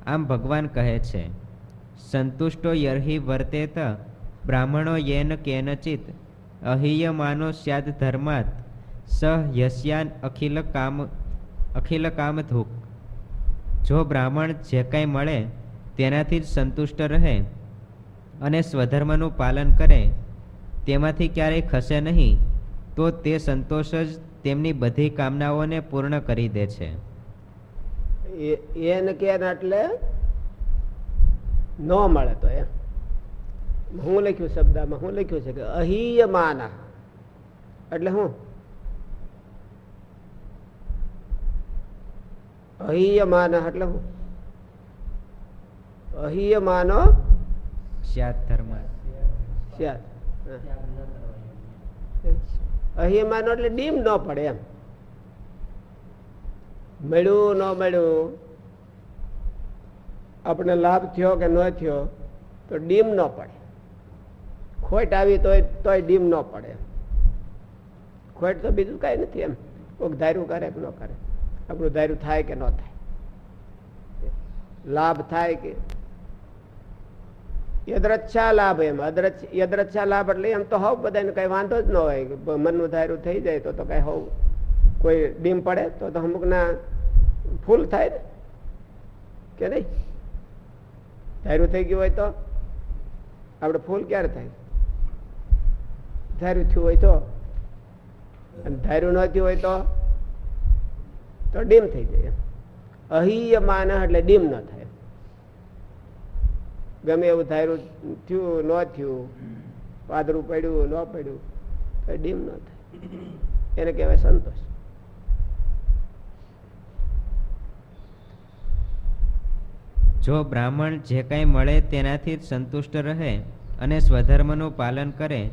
આમ ભગવાન કહે છે, સંતુષ્ટો યર્હિ વર્તેત, બ્રાહ્મણો યેન કેનચિત. અહિયમાનો સ્યાદ ધર્માત સ યસ્યાન અખિલ કામ, અખિલ કામધુક જો બ્રાહ્મણ જે કાંઈ મળે તેનાથી જ સંતુષ્ટ રહે અને સ્વધર્મનું પાલન કરે, તેમાંથી ક્યારેય ખસે નહીં, તો તે સંતોષ જ તેમની બધી કામનાઓને પૂર્ણ કરી દે છે. એ, એને કે એટલે ન મળે તો એમ. હું લખ્યું શબ્દમાં હું લખ્યું છે કે અહિયમાના. એટલે હું? અહિયમાન એટલે હું? અહિયમાનો ધર્મ. અહિયમાનો એટલે ડીમ ન પડે એમ. મળ્યું ન મળ્યું? આપણે લાભ થયો કે ન થયો? તો ડીમ ન પડે. ખોટ આવી તોય તોય ડીમ ન પડે. ખોટ તો બીજું કાંઈ નથી એમ. કોઈક ધાર્યું કરે કે ન કરે. આપણું ધાર્યું થાય કે ન થાય. લાભ થાય કે. યદ્રચ્છા લાભ એમ. અદ્રચ્છ યદ્રચ્છા લાભ એટલે એમ તો હોવ બધાને કઈ વાંધો જ ન હોય. મનનું ધાર્યું થઈ જાય તો તો કઈ હોવ કોઈ ડીમ પડે તો તો અમુકના ફૂલ થાય ને. કે નહીં? ધાર્યું થઈ ગયું હોય તો? આપણે ફૂલ ક્યારે થાય? ધાર્યું થયું હોય તો? અને ધાર્યું ન થયું હોય તો? તો ડીમ થઈ જાય અહીય માન એટલે ડીમ ન થાય. ગમે એવું ધાર્યું થયું, ન થયું પાદરું પડ્યું, ન પડ્યું, તો ડીમ ન થાય. એને કહેવાય સંતોષ. જો બ્રાહ્મણ જે કાંઈ મળે તેનાથી જ સંતુષ્ટ રહે અને સ્વધર્મનું પાલન કરે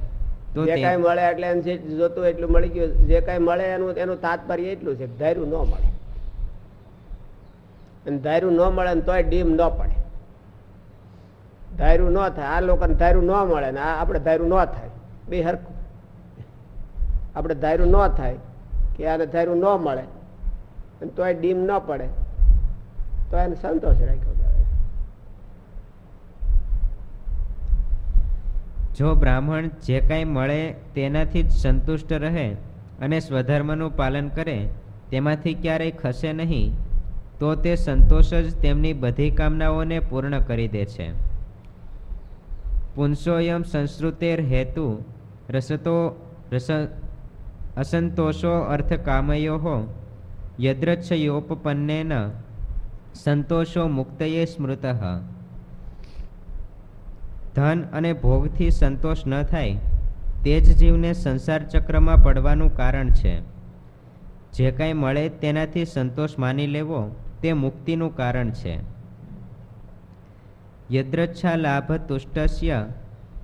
તો જે કાંઈ મળે એટલે જે જોતું એટલું મળી ગયું જે કાંઈ મળે એનું એનું તાત્પર્ય એટલું છે ધાર્યું ન મળે. અને ધાર્યું ન મળે ને તોય ડીમ ન પડે. ધાર્યું ન થાય આ લોકોને ધાર્યું ન મળે ને આ આપણે ધાર્યું ન થાય. બે હરખું. આપણે ધાર્યું ન થાય કે આને ધાર્યું ન મળે અને તોય ડીમ ન પડે. તો એને સંતોષ રાખ્યો કહેવાય જો બ્રાહ્મણ જે કાંઈ મળે તેનાથી જ સંતુષ્ટ રહે અને સ્વધર્મનું પાલન કરે, તેમાંથી ક્યારેય ખસે નહીં, તો તે સંતોષ જ તેમની બધી કામનાઓને પૂર્ણ કરી દે છે. પુંસોયમ સંસ્કૃતેર હેતુ, રસતો, રસ, અસંતોષો અર્થ કામયો યદ્રચ્છયોપપન્નેન, સંતોષો મુક્તયે સ્મૃત. ધન અને ભોગથી સંતોષ ન થાય, તે જ જીવને સંસાર ચક્રમાં પડવાનું કારણ છે. જે કાંઈ મળે તેનાથી સંતોષ માની લેવો, તે મુક્તિનું કારણ છે. યદ્રચ્છા લાભ તુષ્ટસ્ય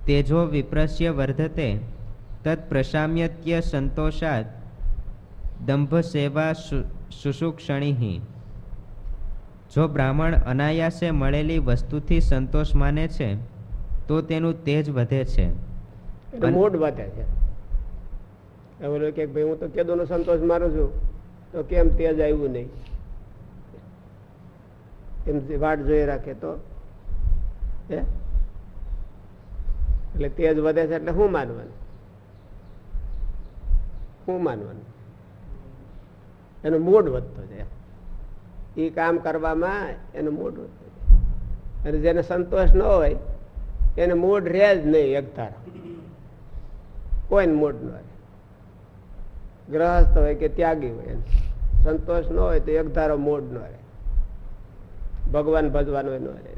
તેજો વિપ્રસ્ય વર્ધતે તત્પ્રશામ્યત્ય સંતોષાત દંભ સેવા સુષુક્ષણી જો બ્રાહ્મણ અનાયાસે મળેલી વસ્તુથી સંતોષ માને છે તો તેનું તેજ વધે છે. મૂડ વધે છે. હવે કે ભાઈ હું તો કેદોનો સંતોષ મારું છું. તો કેમ તેજ આવ્યું નહીં? એમ વાટ જોઈ રાખે તો. હે? એટલે તેજ વધે છે એટલે શું માનવાનું? શું માનવાનું? એનો મૂડ વધતો છે એ કામ કરવામાં એનો મૂડ વધતો છે અને જેને સંતોષ ન હોય એને મૂડ રહે જ નહીં એક ધારો. કોઈને મૂડ ન રહે. ગ્રહસ્થ હોય કે ત્યાગી હોય એને સંતોષ ન હોય તો એકધારો મૂડ ન રહે. ભગવાન ભજવાનો ન રહે.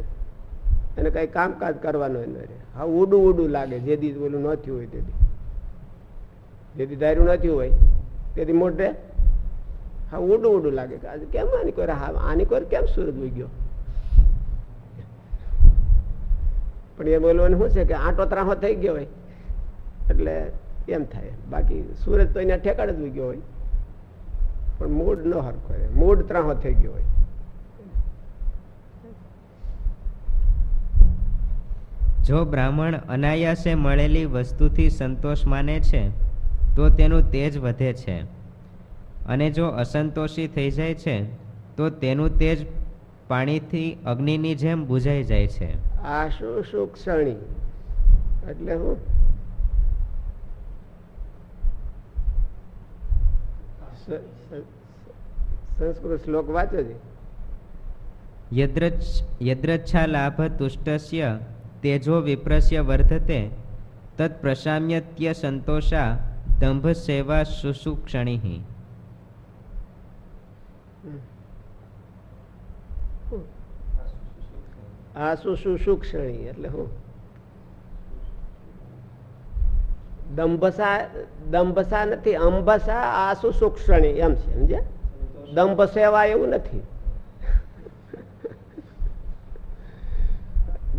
એને કઈ કામકાજ કરવાનું ન રહે. હા ઉડું ઉડું લાગે. જે દી ઓલું ન થયું હોય તેથી જેથી ધાર્યું ન થયું હોય તેથી રહે. હા ઉડું ઉડું લાગે. કેમ આની કોઈ આની કોઈ કેમ સુરત ઉઈ ગયો પણ એ બોલવાનું શું છે કે આંટો ત્રાહો થઈ ગયો હોય, એટલે એમ થાય. બાકી સુરત તો એના ઠેકાડ જ ઉઈ ગયો હોય. પણ મૂડ ન હરખો રહે. મૂડ ત્રાહો થઈ ગયો હોય. જો બ્રાહ્મણ અનાયાસે મળેલી વસ્તુથી સંતોષ માને છે, તો તેનું તેજ વધે છે. અને જો અસંતોષી થઈ જાય છે, તો તેનું તેજ પાણીથી અગ્નિની જેમ બુઝાઈ જાય છે. આ શું શું ક્ષણી એટલે હું? સંસ્કૃત શ્લોક વાંચો છે? યદ્રચ્છ યદ્રચ્છા લાભ તુષ્ટસ્ય તેજો વિપ્રસ્ય વર્ધતે તત્પ્રશામ્યત્ય સંતોષા દંભ સેવા શુશુક્ષણી આ શું શું શું ક્ષણી એટલે હું? દંભસા દંભસા નથી, અંબસા આ શું શું ક્ષણી એમ છે સમજે દંભ સેવા એવું નથી.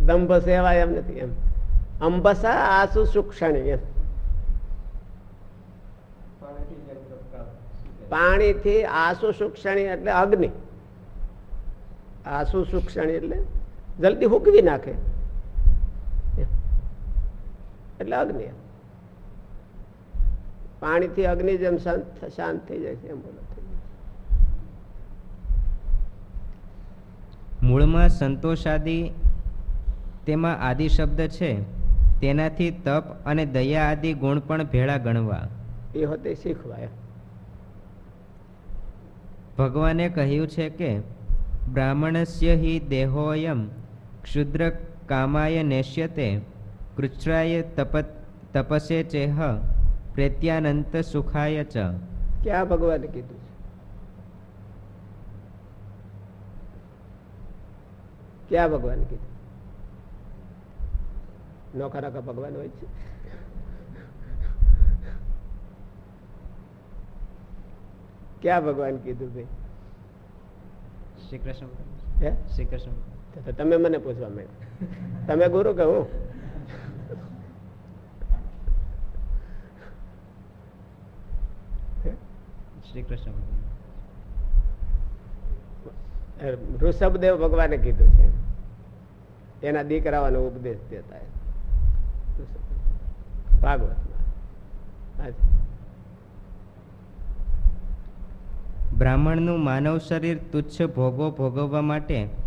દંભ સેવા એમ નથી, એમ. અંબસા આ શું શું ક્ષણી એમ. પાણીથી આસુ સુક્ષણી એટલે અગ્નિ. આસુ સુક્ષણી એટલે જલ્દી હુકવી નાખે. એટલે અગ્નિ. પાણીથી અગ્નિ જેમ શાંત શાંત થઈ જાય છે એમ બોલો મૂળમાં સંતોષાદી તેમાં આદિ શબ્દ છે. તેનાથી તપ અને દયા આદિ ગુણ પણ ભેળા ગણવા. એ હોતે શીખવાય. ભગવાને કહ્યું છે કે બ્રાહ્મણસ્ય હિ દેહોયમ ક્ષુદ્ર કામાય નેશ્યતે કૃચ્છ્રાય તપ તપસે ચેહ પ્રેત્યાનંત સુખાય ચ. ક્યાં ભગવાને કીધું છે? ક્યાં ભગવાને કીધું? નોખા નોખા ભગવાન હોય છે? ક્યાં ભગવાન કીધું ભાઈ? શ્રી કૃષ્ણ હે? શ્રી કૃષ્ણ તો તમે મને પૂછવા માંડ્યા. તમે ગુરુ કે હું? શ્રી કૃષ્ણ ઋષભદેવ ભગવાને કીધું છે. એના દીકરાઓને ઉપદેશ દેતા. ભાગવતમાં. બ્રાહ્મણનું માનવ શરીર તુચ્છ ભોગો ભોગવવા માટે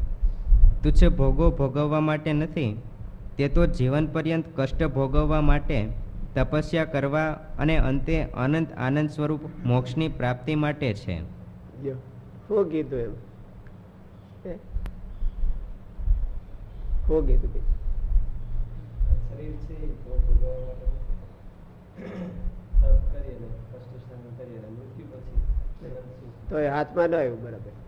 તુચ્છ ભોગો ભોગવવા માટે નથી તે તો જીવન પર્યંત કષ્ટ ભોગવવા માટે તપસ્યા કરવા અને અંતે અનંત આનંદ સ્વરૂપ મોક્ષની પ્રાપ્તિ માટે છે. શું કીધું એમ. હે? શું કીધું શરીર છે એ ભોગ ભોગવવા માટે તપ કરીએ ને કષ્ટ સહન કરીએ ને મૃત્યુ પછી તો એ હાથમાં ન આવ્યું બરાબર.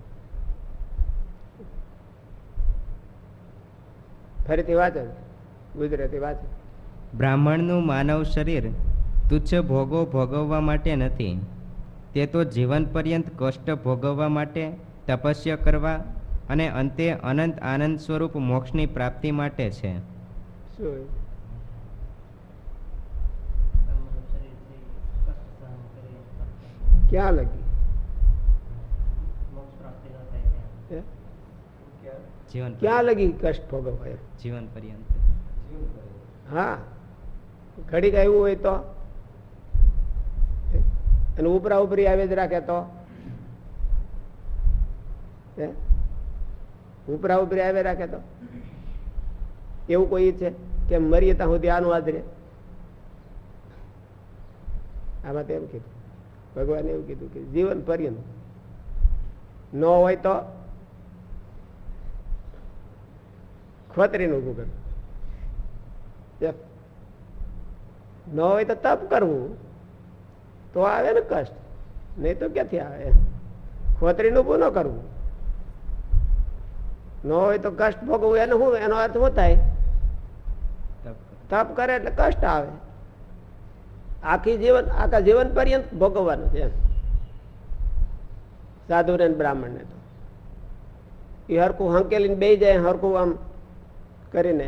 ફરીથી વાંચો ગુજરાતી વાંચો બ્રાહ્મણનું માનવ શરીર તુચ્છ ભોગો ભોગવવા માટે નથી. તે તો જીવન પર્યંત કષ્ટ ભોગવવા માટે તપસ્યા કરવા અને અંતે અનંત આનંદ સ્વરૂપ મોક્ષની પ્રાપ્તિ માટે છે. શું તમારું શરીરથી કષ્ટ સહન કરી. ક્યાં લગી મોક્ષ પ્રાપ્તિ ન થાય ત્યાં હે? જીવન ક્યાં લગી કષ્ટ ભોગવાય જીવન પર્યંત હા. ઘડીક આવ્યું હોય તો? અને ઉપરા ઉપરી આવે જ રાખે તો? ઉપરા ઉપરી આવે રાખે તો? એવું કોઈ છે કે મરીએ ત્યાં સુધી આનું આદરે? આમાં એમ કીધું. ભગવાને એવું કીધું કે જીવન પર્યંત ન હોય તો ખોતરીનું ઊભું કરવું ન હોય તો તપ કરવું. તો આવે ને કષ્ટ. નહીં તો ક્યાંથી આવે? ખોતરીનું ઊભું ન કરવું. ન હોય તો કષ્ટ ભોગવવું. એનો શું? એનો અર્થ શું થાય? તપ કરે. એટલે કષ્ટ આવે. આખી જીવન આખા જીવન પર્યંત ભોગવવાનું છે સાધુ ને બ્રાહ્મણ ને તો. એ હરખું હંકેલીને બે જાય હરખું આમ કરીને.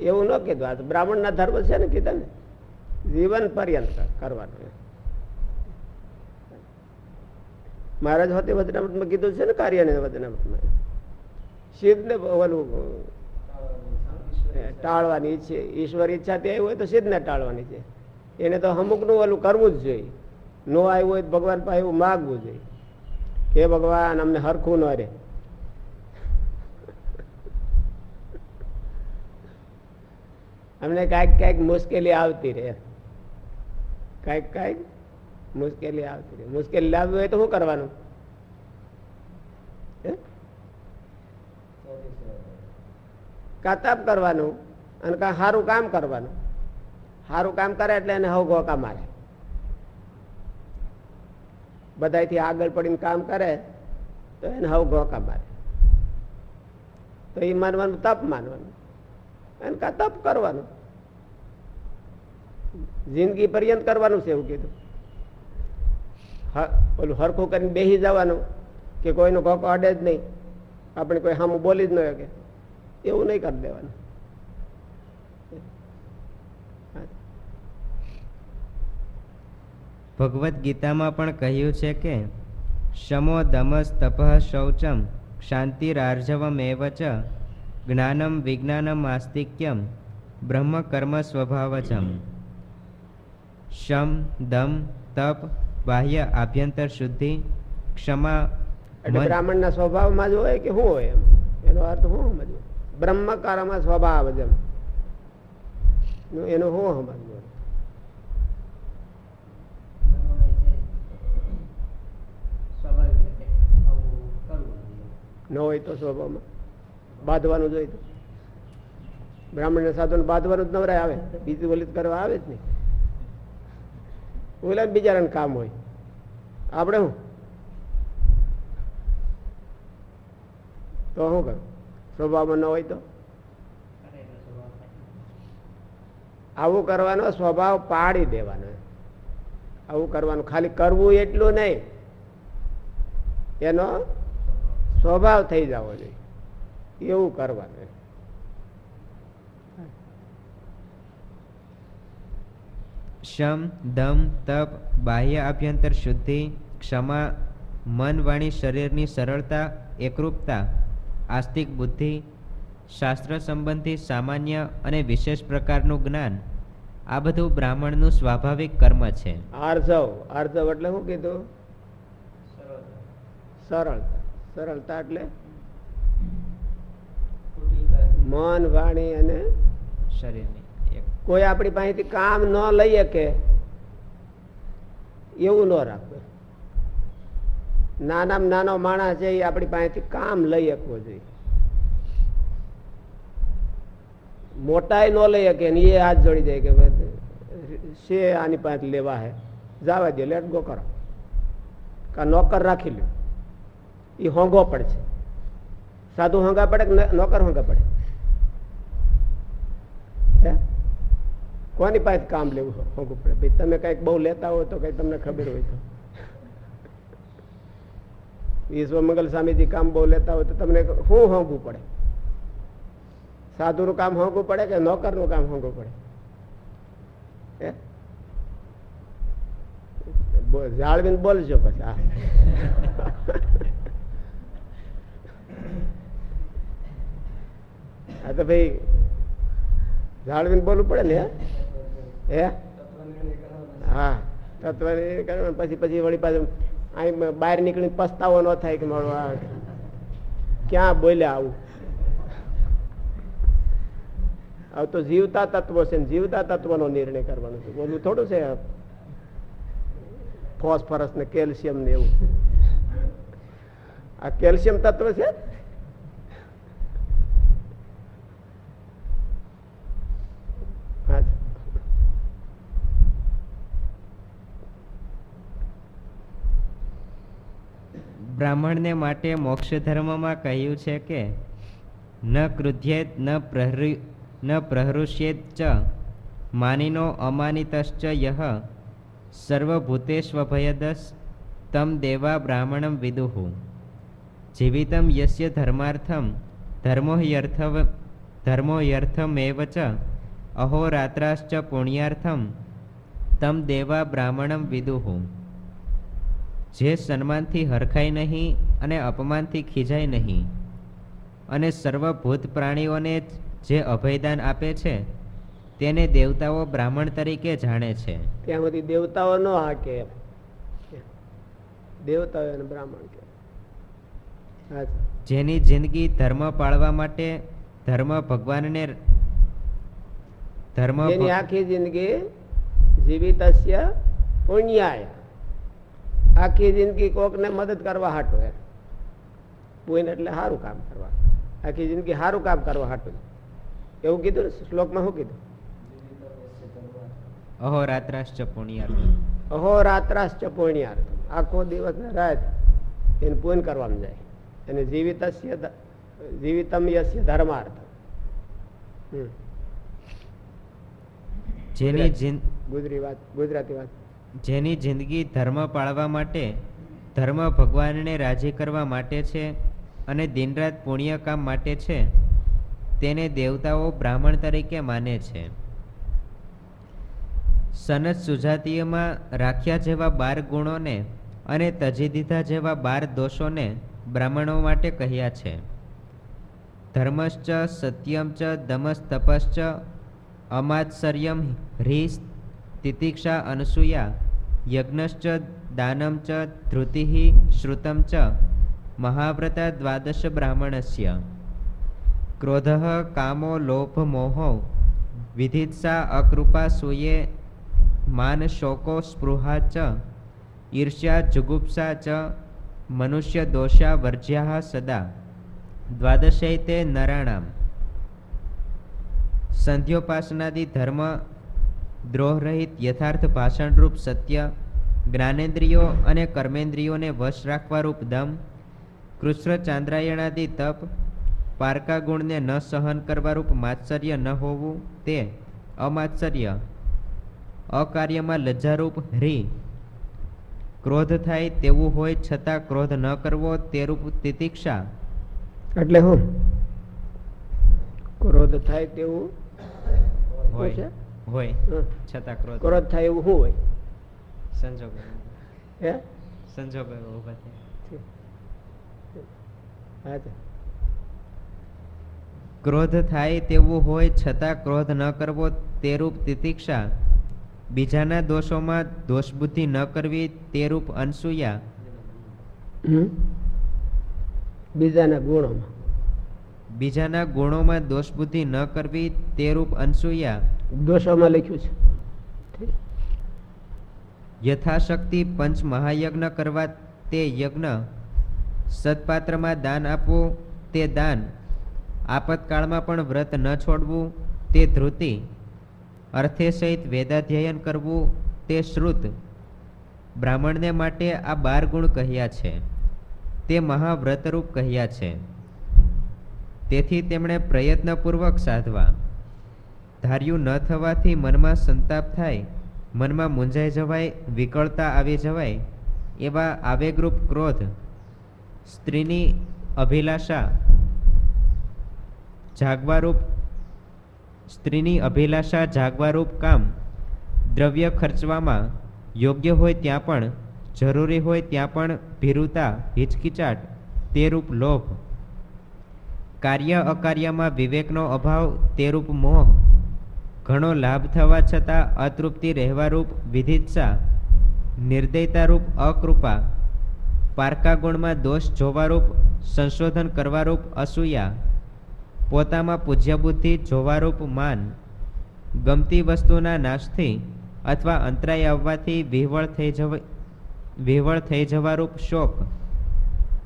એવું ન કીધું. આ બ્રાહ્મણના ધર્મ છે ને કીધા ને? જીવન પર્યંત કરવાનું. મહારાજ હોતે વચનામૃતમાં કીધું છે ને કાર્યને વચનામૃતમાં. સિદ્ધને ઓલું ટાળવાની ઈચ્છે. ઈશ્વર ઈચ્છા તે આવી હોય તો સિદ્ધને ટાળવાની છે. એને તો અમુકનું ઓલું કરવું જ જોઈએ. નો આવ્યું હોય તો ભગવાન પાસે એવું માગવું જોઈએ. કે ભગવાન અમને હરખું ન રહે. અમને કાંઈક કાંઈક મુશ્કેલી આવતી રહે. કાંઈક કાંઈક મુશ્કેલી આવતી રહે. મુશ્કેલી લાવવી હોય તો શું કરવાનું? હે? તપ કરવાનું અને કા સારું કામ કરવાનું. સારું કામ કરે એટલે એને હવ ગોકા મારે. બધાથી આગળ પડીને કામ કરે તો એને હવ ગોકા મારે. તો એ માનવાનું, તપ માનવાનું. અને કા તપ કરવાનું. જિંદગી પર્યંત કરવાનું છે એવું કીધું. ઓલું હરખું કરીને બેસી જવાનું કે કોઈનો ગોકો અડે જ નહીં. આપણે કોઈ સામું બોલી જ ન શકે. એવું નહીં કરી દેવાનું. ભગવદ્ ગીતામાં પણ કહ્યું છે કે, શમો દમસ તપઃ શૌચમ ક્ષાંતિરાર્જવમ એવ ચ જ્ઞાનમ વિજ્ઞાનમ આસ્તિક્યમ બ્રહ્મ કર્મ સ્વભાવજમ શમ દમ તપ બાહ્ય આભ્યંતર શુદ્ધિ ક્ષમા એટલે બ્રાહ્મણના સ્વભાવમાં જ હોય કે શું હોય એમ? એનો અર્થ શું સમજવો? બ્રહ્મ કર્મ સ્વભાવજમ એનો શું સમજવો? ન હોય તો સ્વભાવમાં. બાંધવાનું જોઈએ તો. બ્રાહ્મણ સાધુને બાંધવાનું જ નવરાય આવે. બીજું વલિત કરવા આવે જ નહીં. ઓલા બિચારાને કામ હોય. આપણે શું? તો શું કરું? સ્વભાવમાં ન હોય તો? આવું કરવાનો સ્વભાવ પાડી દેવાનો. આવું કરવાનું ખાલી કરવું એટલું નહીં. એનો સ્વભાવ થઈ જવો જોઈએ. એવું કરવાનું. શમ દમ તપ બાહ્ય આભ્યંતર શુદ્ધિ ક્ષમા મન વાણી શરીરની સરળતા એકરૂપતા આસ્તિક બુદ્ધિ શાસ્ત્ર સંબંધી સામાન્ય અને વિશેષ પ્રકારનું જ્ઞાન આ બધું બ્રાહ્મણનું સ્વાભાવિક કર્મ છે. આર્જવ આર્જવ એટલે શું કીધું? સરળતા. સરળતા એટલે મન વાણી અને શરીરની કોઈ આપણી પાસેથી કામ ન લઈ શકે એવું ન રાખવું. નાનામાં નાનો માણસ છે એ આપણી પાસેથી કામ લઈ શકવો જોઈએ. મોટાઈ ન લઈ શકે ને એ હાથ જોડી જાય કે છે શે આની પાસે લેવા હે. જવા દે લેટ ગો કરો. કા નોકર રાખી લ્યો. એ હોંગો પડશે. સાધુ હોંગા પડે કે નોકર હોંગા પડે હે કોની પાસે કામ લેવું હોંગું પડે. ભાઈ, તમે કંઈક બહુ લેતા હોય તો કઈ તમને ખબર હોય તો. વિશ્વમંગલ સ્વામીજી કામ બહુ લેતા હોય તો તમને શું હોંગવું પડે? સાધુનું કામ હોંગવું પડે કે નોકરનું કામ હોંગવું પડે? હે? જાળવીને બોલજો પછી, હા. હા તો ભાઈ, જાળવીને બોલવું પડે ને હે? હે હા તત્વ નિર્ણય પછી પછી વળી પાછું અહીં બહાર નીકળી પસ્તાવો ન થાય કે મારો આ ક્યાં બોલ્યા આવું? હવે તો જીવતા તત્વો છે જીવતા તત્વનો નિર્ણય કરવાનો છે. બોલવું થોડું છે, ફોસ્ફરસ ને કેલ્શિયમ ને એવું. આ કેલ્શિયમ તત્વ છે હા બ્રાહ્મણને માટે મોક્ષ ધર્મમાં કહ્યું છે કે, ન કૃધ્યેત ન પ્રહૃ, ન પ્રહૃષ્યેત ચ, માનીનો અમાનિતશ્ચ યહ સર્વભૂતેષ્વભયદસ તમ દેવા બ્રાહ્મણમ વિદુઃ. જીવિતમ યસ્ય ધર્માર્થમ ધર્મો યર્થવ ધર્મો યર્થમેવ ચ, અહોરાત્રાશ્ચ પુણ્યાર્થમ, તમ દેવા બ્રાહ્મણમ વિદુઃ. જે સન્માનથી હરખાય નહીં અને અપમાનથી ખીજાય નહીં. અને સર્વભૂત પ્રાણીઓને જે અભયદાન આપે છે તેને દેવતાઓ બ્રાહ્મણ તરીકે જાણે છે. ત્યાં દેવતાઓ નો હાકે કે દેવતાઓ અને બ્રાહ્મણ કે. જેની જિંદગી ધર્મ પાળવા માટે ધર્મ ભગવાનને ધર્મ એની આખી જિંદગી જીવિતસ્ય પુણ્યાય. આખી જિંદગી કોકને મદદ કરવા હાટો એમ. પૂન એટલે સારું કામ કરવા. આખી જિંદગી સારું કામ કરવા હાટું. એવું કીધું ને? શ્લોકમાં શું કીધું? અહોરાત્રાશ્ચ પુણ્યાર્થ. અહોરાત્રાશ્ચ પુણ્યાર્થ. આખો દિવસ ને રાત એને પૂન કરવામાં જાય. અને જીવિતસ્ય જીવિતમ યસ્ય ધર્માર્થ. જિન ગુજરી વાત ગુજરાતી વાત. જેની જિંદગી ધર્મ પાળવા માટે, ધર્મ ભગવાનને રાજી કરવા માટે છે અને દિનરાત પુણ્ય કામ માટે છે, તેને દેવતાઓ બ્રાહ્મણ તરીકે માને છે. સનત સુજાતીયમાં રાખ્યા જેવા બાર ગુણોને અને તજી દીધા જેવા બાર દોષોને બ્રાહ્મણો માટે કહ્યા છે. ધર્મશ્ચ સત્યમ ચ દમસ તપશ્ચ અમાત્સર્યમ હ્રીસ તિતિક્ષા, અનસૂયા યજ્ઞશ્ચ દાનમ ચ ધૃતિ શ્રુતમ ચ મહાવ્રતા, દ્વાદશ, બ્રાહ્મણસ્ય. ક્રોધ, કામો, લોભ, મોહો, વિધિત્સા, અકૃપા, સૂયે, માન, શોકો, સ્પૃહા ચ, ઈર્ષ્યા, જુગુપ્સા ચ, મનુષ્ય, દોષા વર્જ્યા સદા. દ્વાદશૈતે નરાણામ સંધ્યોપાસનાદિ ધર્મ દ્રોહરહિત યથાર્થ ભાષણરૂપ સત્ય જ્ઞાનેન્દ્રિયો અને કર્મેન્દ્રિયોને વશ રાખવારૂપ દમ કૃષ્ણ ચાંદ્રાયણાદિ તપ પારકા ગુણને ન સહન કરવારૂપ માત્સર્ય ન હોવું તે અમાત્સર્ય અકાર્યમાં લજ્જારૂપ હ્રી ક્રોધ થાય તેવું હોય છતાં ક્રોધ ન કરવો તે રૂપ તિતિક્ષા. એટલે હું? ક્રોધ થાય તેવું હોય છે? હોય છતાં ક્રોધ. ક્રોધ થાય એવું શું હોય? સંજોગ. હે? સંજોગો એવા ઊભા થયા. ક્રોધ થાય તેવું હોય છતાં ક્રોધ ન કરવો તે રૂપ તિતિક્ષા. બીજાના દોષોમાં દોષબુદ્ધિ ન કરવી તે રૂપ અનસૂયા. બીજાના ગુણોમાં. બીજાના ગુણોમાં દોષબુદ્ધિ ન કરવી તે રૂપ અનસૂયા. દોષોમાં લખ્યું છે. યથાશક્તિ પંચ મહાયજ્ઞ કરવા તે યજ્ઞ સત્પાત્રમાં દાન આપવું, તે દાન આપતકાળમાં પણ વ્રત ન છોડવું, તે ધૃતિ અર્થે સહિત વેદાધ્યયન કરવું, તે શ્રુત બ્રાહ્મણને માટે આ બાર ગુણ કહ્યા છે. તે મહાવ્રતરૂપ કહ્યા છે. તેથી તેમણે પ્રયત્નપૂર્વક સાધવા. ધાર્યું ન થવાથી મનમાં સંતાપ થાય, મનમાં મૂંઝાઈ જવાય, વિકળતા આવી જવાય એવા આવેગરૂપ ક્રોધ, સ્ત્રીની અભિલાષા, જાગવારૂપ, સ્ત્રીની અભિલાષા, જાગવારૂપ કામ, દ્રવ્ય ખર્ચવામાં યોગ્ય હોય ત્યાં પણ, જરૂરી હોય ત્યાં પણ ભીરુતા, હિચકિચાટ તે રૂપ લોભ. કાર્ય અકાર્યમાં વિવેકનો અભાવ તે રૂપ મોહ. ઘણો લાભ થવા છતાં અતૃપ્તિ રહેવારૂપ વિધિત્સા નિર્દયતારૂપ, અકૃપા પારકા ગુણમાં દોષ જોવારૂપ, સંશોધન કરવારૂપ, અસૂયા, પોતામાં પૂજ્ય બુદ્ધિ જોવારૂપ, માન, ગમતી વસ્તુના નાશથી અથવા અંતરાય આવવાથી વિહવળ થઈ જવા, વિહવળ થઈ જવારૂપ શોક,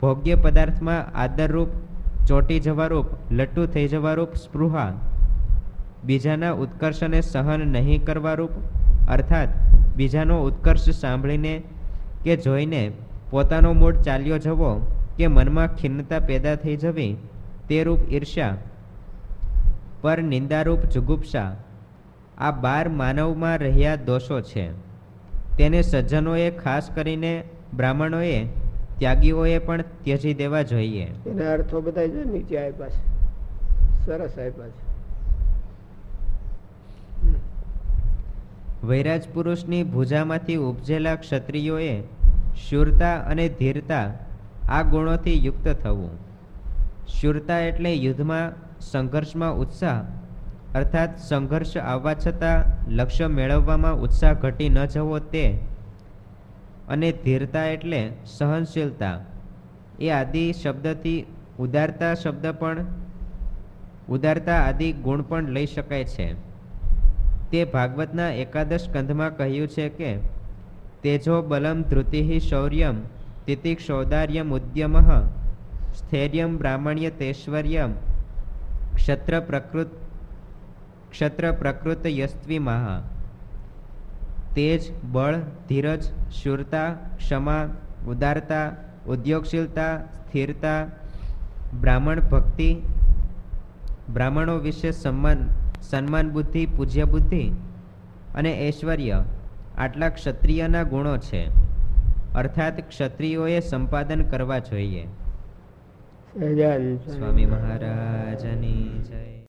ભોગ્ય પદાર્થમાં આદરરૂપ, ચોંટી જવારૂપ, લટ્ટુ થઈ જવારૂપ, સ્પૃહા બીજાના ઉત્કર્ષને સહન નહીં કરવારૂપ, અર્થાત બીજાનો ઉત્કર્ષ સાંભળીને કે જોઈને પોતાનો મૂળ ચાલ્યો જવો કે મનમાં ખિન્નતા પેદા થઈ જવી, તે રૂપ ઈર્ષ્યા, પર નિંદારૂપ જુગુપ્સા, આ બાર માનવમાં રહ્યા દોષો છે. તેને સજ્જનોએ ખાસ કરીને બ્રાહ્મણોએ ત્યાગીઓએ પણ ત્યજી દેવા જોઈએ. એના અર્થો બધા નીચે આપ્યા છે. સરસ આપ્યા છે. વૈરાજ પુરુષની ભુજામાંથી ઉપજેલા ક્ષત્રિયોએ શૂરતા અને ધીરતા આ ગુણોથી યુક્ત થવું. શૂરતા એટલે યુદ્ધમાં સંઘર્ષમાં ઉત્સાહ, અર્થાત સંઘર્ષ આવવા છતાં લક્ષ્ય મેળવવામાં ઉત્સાહ ઘટી ન જવો તે. અને ધીરતા એટલે સહનશીલતા. એ આદિ શબ્દથી ઉદારતા શબ્દ પણ, ઉદારતા આદિ ગુણ પણ લઈ શકાય છે. તે ભાગવતના એકાદશ કંધમાં કહ્યું છે કે, તેજો બલમ ધૃતિ શૌર્યમ તિતિક્ષૌદાર્યમ ઉદ્યમ સ્થૈર્યમ બ્રાહ્મણ્ય તૈશ્વર્યમ ક્ષત્ર પ્રકૃત ક્ષત્ર પ્રકૃત યસ્વી મહા તેજ, બળ, ધીરજ, શૂરતા, ક્ષમા, ઉદારતા, ઉદ્યોગશીલતા, સ્થિરતા, બ્રાહ્મણ ભક્તિ બ્રાહ્મણો વિશે સન્માન સન્માન બુદ્ધિ પૂજ્ય બુદ્ધિ અને ઐશ્વર્ય આટલા ક્ષત્રિયના ગુણો છે અર્થાત ક્ષત્રિયોએ સંપાદન કરવા જોઈએ સ્વામી મહારાજની જય